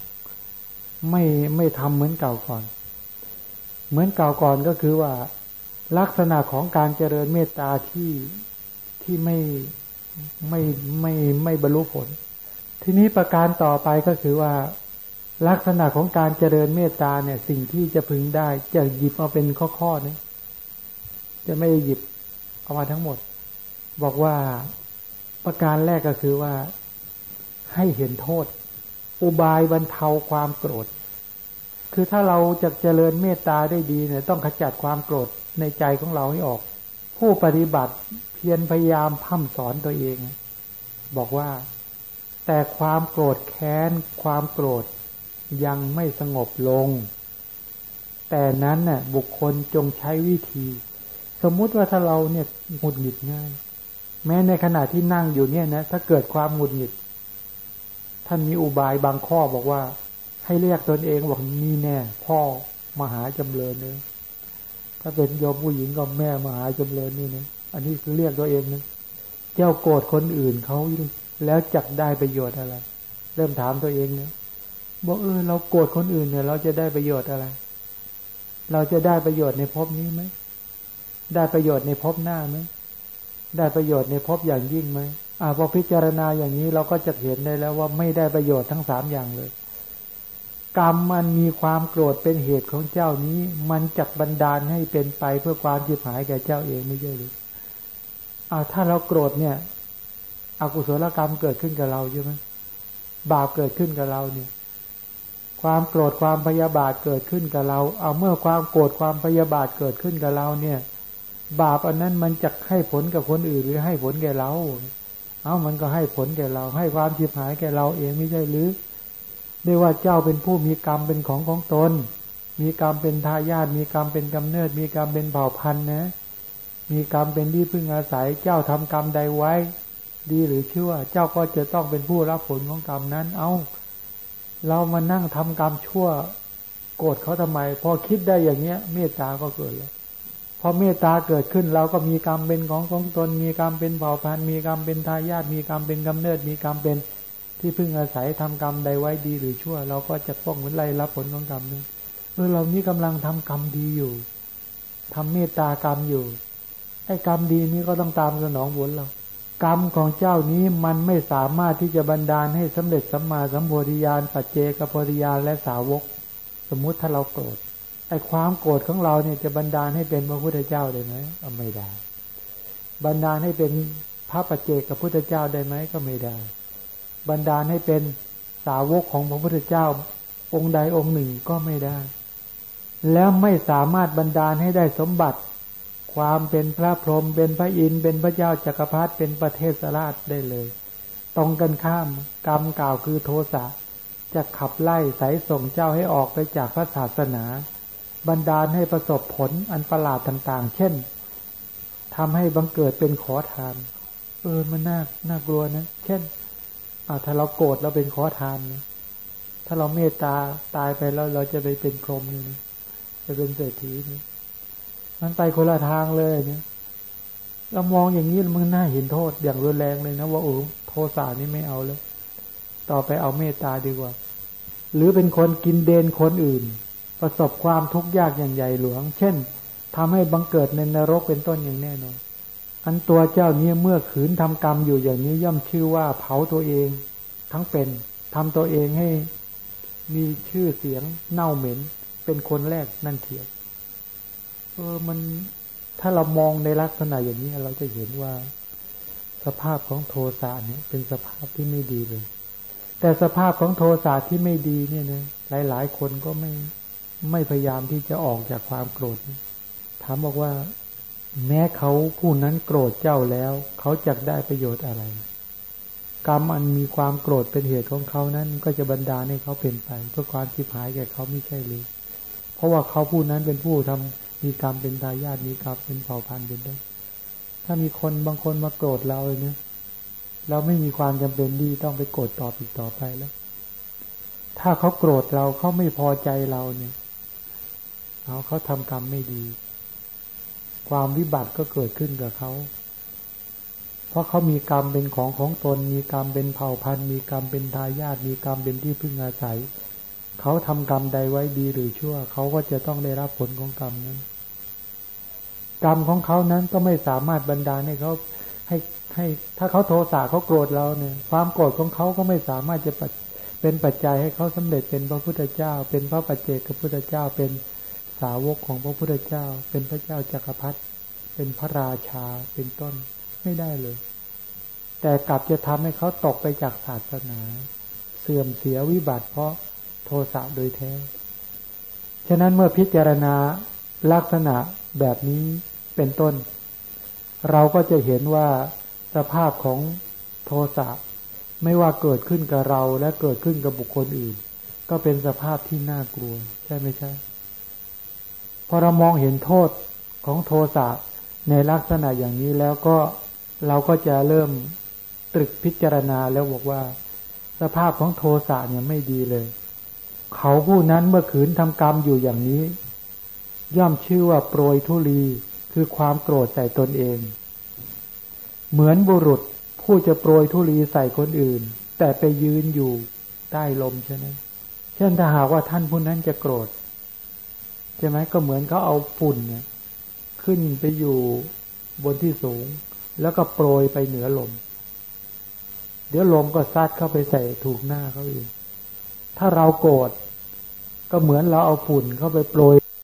ไม่ไม่ทำเหมือนเก่าก่อน เหมือนเก่าก่อนก็คือว่า ลักษณะของการเจริญเมตตาที่ที่ไม่ไม่ไม่ไม่บรรลุผล ทีนี้ประการต่อไปก็คือว่า ลักษณะของการเจริญเมตตาเนี่ย สิ่งที่จะพึงได้ จะหยิบมาเป็นข้อๆนี้จะไม่หยิบเอามาทั้งหมด บอกว่าประการแรกก็คือว่าให้เห็นโทษ อุบายบรรเทาความโกรธ คือถ้าเราจะเจริญเมตตาได้ดีเนี่ย ต้องขจัดความโกรธในใจของเราให้ออก ผู้ปฏิบัติเพียรพยายามพัฒสอนตัวเอง บอกว่า แต่ความโกรธแค้นความโกรธ ยังไม่สงบลง แต่นั้นน่ะ บุคคลจงใช้วิธี สมมุติว่าถ้าเราเนี่ยหงุดหงิดง่าย แม้ในขณะที่นั่งอยู่เนี่ยนะถ้าเกิดความหงุดหงิด ท่านมีอุบายบางข้อบอกว่า ให้เรียกตนเองบอกนี่แน่ พ่อมหาจำเริญเลยถ้าเป็นโยมผู้หญิงก็แม่มหาจำเริญนี่นะอันนี้คือเรียกตัวเองนะเจ้าโกรธคนอื่นเขาแล้วจักได้ประโยชน์อะไร เริ่มถามตัวเองเนี่ย บอกเออเราโกรธคนอื่นเนี่ย เราจะได้ประโยชน์อะไร เราจะได้ประโยชน์ในภพนี้ไหมได้ประโยชน์ในภพหน้าไหมได้ประโยชน์ในภพอย่างยิ่งไหมอ่าพอพิจารณาอย่างนี้เราก็จะเห็นได้แล้วว่าไม่ได้ประโยชน์ทั้งสามอย่างเลย กรรมมันมีความโกรธเป็นเหตุของเจ้านี้ มันจักบันดาลให้เป็นไปเพื่อความจิบหายแก่เจ้าเองไม่ใช่หรืออ่าถ้าเราโกรธเนี่ยอกุศลกรรมเกิดขึ้นกับเราใช่ไหมบาปเกิดขึ้นกับเราเนี่ย ความโกรธความพยาบาทเกิดขึ้นกับเรา เอาเมื่อความโกรธความพยาบาทเกิดขึ้นกับเราเนี่ย บาปอันนั้นมันจะให้ผลกับคนอื่นหรือให้ผลแก่เรา เอามันก็ให้ผลแก่เรา ให้ความชิบหายแก่เราเองไม่ใช่หรือไม่ว่าเจ้าเป็นผู้มีกรรมเป็นของของตน มีกรรมเป็นทายาทมีกรรมเป็นกำเนิด มีกรรมเป็นเผ่าพันธุ์นะ มีกรรมเป็นที่พึ่งอาศัย เจ้าทำกรรมใดไว้ ดีหรือชั่ว เจ้าก็จะต้องเป็นผู้รับผลของกรรมนั้น เอา เรามานั่งทำกรรมชั่ว โกรธเขาทำไม พอคิดได้อย่างเนี้ย เมตตาก็เกิดแล้วพอเมตตาเกิดขึ้นเราก็มีกรรมเป็นของของตน มีกรรมเป็นเผ่าพันธุ์มีกรรมเป็นทายาทมีกรรมเป็นกำเนิด มีกรรมเป็นที่พึ่งอาศัยทำกรรมใดไว้ดีหรือชั่ว เราก็จะป้องเหมือนไล่รับผลของกรรมนี้เออเรานี้กำลังทำกรรมดีอยู่ทำเมตตากรรมอยู่ไอ้กรรมดีนี้ก็ต้องตามสนองผลเรา กรรมของเจ้านี้มันไม่สามารถที่จะบันดาลให้สำเร็จสัมมาสัมโพธิญาณปัจเจกโพธิญาณและสาวก สมมุติถ้าเราโกรธไอ้ความโกรธของเราเนี่ยจะบันดาลให้เป็นพระพุทธเจ้าได้ไหมไม่ได้ บันดาลให้เป็นพระปัจเจกกับพุทธเจ้าได้ไหมก็ไม่ได้ บันดาลให้เป็นสาวกของพระพุทธเจ้า องค์ใดองค์หนึ่งก็ไม่ได้ แล้วไม่สามารถบันดาลให้ได้สมบัติ ความเป็นพระพรหมเป็นพระอินทร์เป็นพระเจ้าจักรพรรดิเป็นประเทศราชได้เลย ตรงกันข้ามกรรมกล่าวคือโทสะจะขับไล่สายส่งเจ้าให้ออกไปจากพระศาสนาบันดาลให้ประสบผลอันประหลาดต่าง ๆ เช่นทำให้บังเกิดเป็นขอทาน เออมันน่าน่ากลัวนะ เช่นอาถ้าเราโกรธเราเป็นขอทานนะถ้าเราเมตตาตายไปแล้วเราจะไปเป็นพรหมนี่นะจะเป็นเศรษฐีนี่ มันไปคนละทางเลยเนี่ยเรามองอย่างนี้มันน่าเห็นโทษอย่างรุนแรงเลยนะว่าโอ้โทสานี่ไม่เอาเลย ต่อไปเอาเมตตาดีกว่า หรือเป็นคนกินเดนคนอื่น ประสบความทุกข์ยากอย่างใหญ่หลวง เช่นทำให้บังเกิดในนรกเป็นต้นอย่างแน่นอนอันตัวเจ้านี้เมื่อขืนทำกรรมอยู่อย่างนี้ย่อมชื่อว่าเผาตัวเอง ทั้งเป็นทำตัวเองให้มีชื่อเสียงเน่าเหม็น เป็นคนแรกนั่นเทียว เออมันถ้าเรามองในลักษณะอย่างนี้ เราจะเห็นว่า สภาพของโทสะเนี่ย เป็นสภาพที่ไม่ดีเลย แต่สภาพของโทสะที่ไม่ดีเนี่ยนะหลาย ๆ คนก็ไม่ไม่พยายามที่จะออกจากความโกรธถามบอกว่า แม้เขาผู้นั้นโกรธเจ้าแล้ว เขาจะได้ประโยชน์อะไร กรรมอันมีความโกรธเป็นเหตุของเขานั้น ก็จะบันดาลให้เขาเป็นไปเพื่อความชิบหายแก่เขาไม่ใช่เลยเพราะว่าเขาผู้นั้นเป็นผู้ทำ มีกรรมเป็นทายาทมีกรรมเป็นเผ่าพันธุ์เป็นต้นถ้ามีคนบางคนมาโกรธเราเลยเนี่ยเราไม่มีความจำเป็นที่ต้องไปโกรธตอบอีกต่อไปแล้ว ถ้าเขาโกรธเราเขาไม่พอใจเราเนี่ยเขาเขาทำกรรมไม่ดี ความวิบัติก็เกิดขึ้นกับเขา เพราะเขามีกรรมเป็นของของตน มีกรรมเป็นเผ่าพันธุ์ มีกรรมเป็นทายาทมีกรรมเป็นที่พึ่งอาศัย เขาทำกรรมใดไว้ดีหรือชั่ว เขาก็จะต้องได้รับผลของกรรมนั้น กรรมของเขานั้นก็ไม่สามารถบรรดาให้เขาให้ให้ ถ้าเขาโทสะเขาโกรธเราเนี่ย ความโกรธของเขาก็ไม่สามารถจะเป็นปัจจัยให้เขาสำเร็จเป็นพระพุทธเจ้า เป็นพระปัจเจกพระพุทธเจ้า เป็นสาวกของพระพุทธเจ้า เป็นพระเจ้าจักรพรรดิเป็นพระราชาเป็นต้นไม่ได้เลย แต่กลับจะทำให้เขาตกไปจากศาสนา เสื่อมเสียวิบัติเพราะ โทสะโดยแท้ ฉะนั้นเมื่อพิจารณาลักษณะแบบนี้เป็นต้น เราก็จะเห็นว่าสภาพของโทสะไม่ว่าเกิดขึ้นกับเราและเกิดขึ้นกับบุคคลอื่น ก็เป็นสภาพที่น่ากลัว ใช่ไม่ใช่ พอเรามองเห็นโทษของโทสะในลักษณะอย่างนี้แล้วก็เราก็จะเริ่มตรึกพิจารณาแล้วบอกว่า สภาพของโทสะเนี่ยไม่ดีเลย เขาผู้นั้นเมื่อขืนทำกรรมอยู่อย่างนี้ ย่อมชื่อว่าโปรยทุลีคือความโกรธใส่ตนเอง เหมือนบุรุษผู้จะโปรยทุลีใส่คนอื่น แต่ไปยืนอยู่ใต้ลมใช่ไหมเช่นถ้าหากว่าท่านผู้นั้นจะโกรธใช่ไหมก็เหมือนเขาเอาฝุ่นเนี่ย ขึ้นไปอยู่บนที่สูง แล้วก็โปรยไปเหนือลม เดี๋ยวลมก็ซัดเข้าไปใส่ถูกหน้าเขาเอง ถ้าเราโกรธก็เหมือนเราเอาฝุ่นเข้าไปโปรย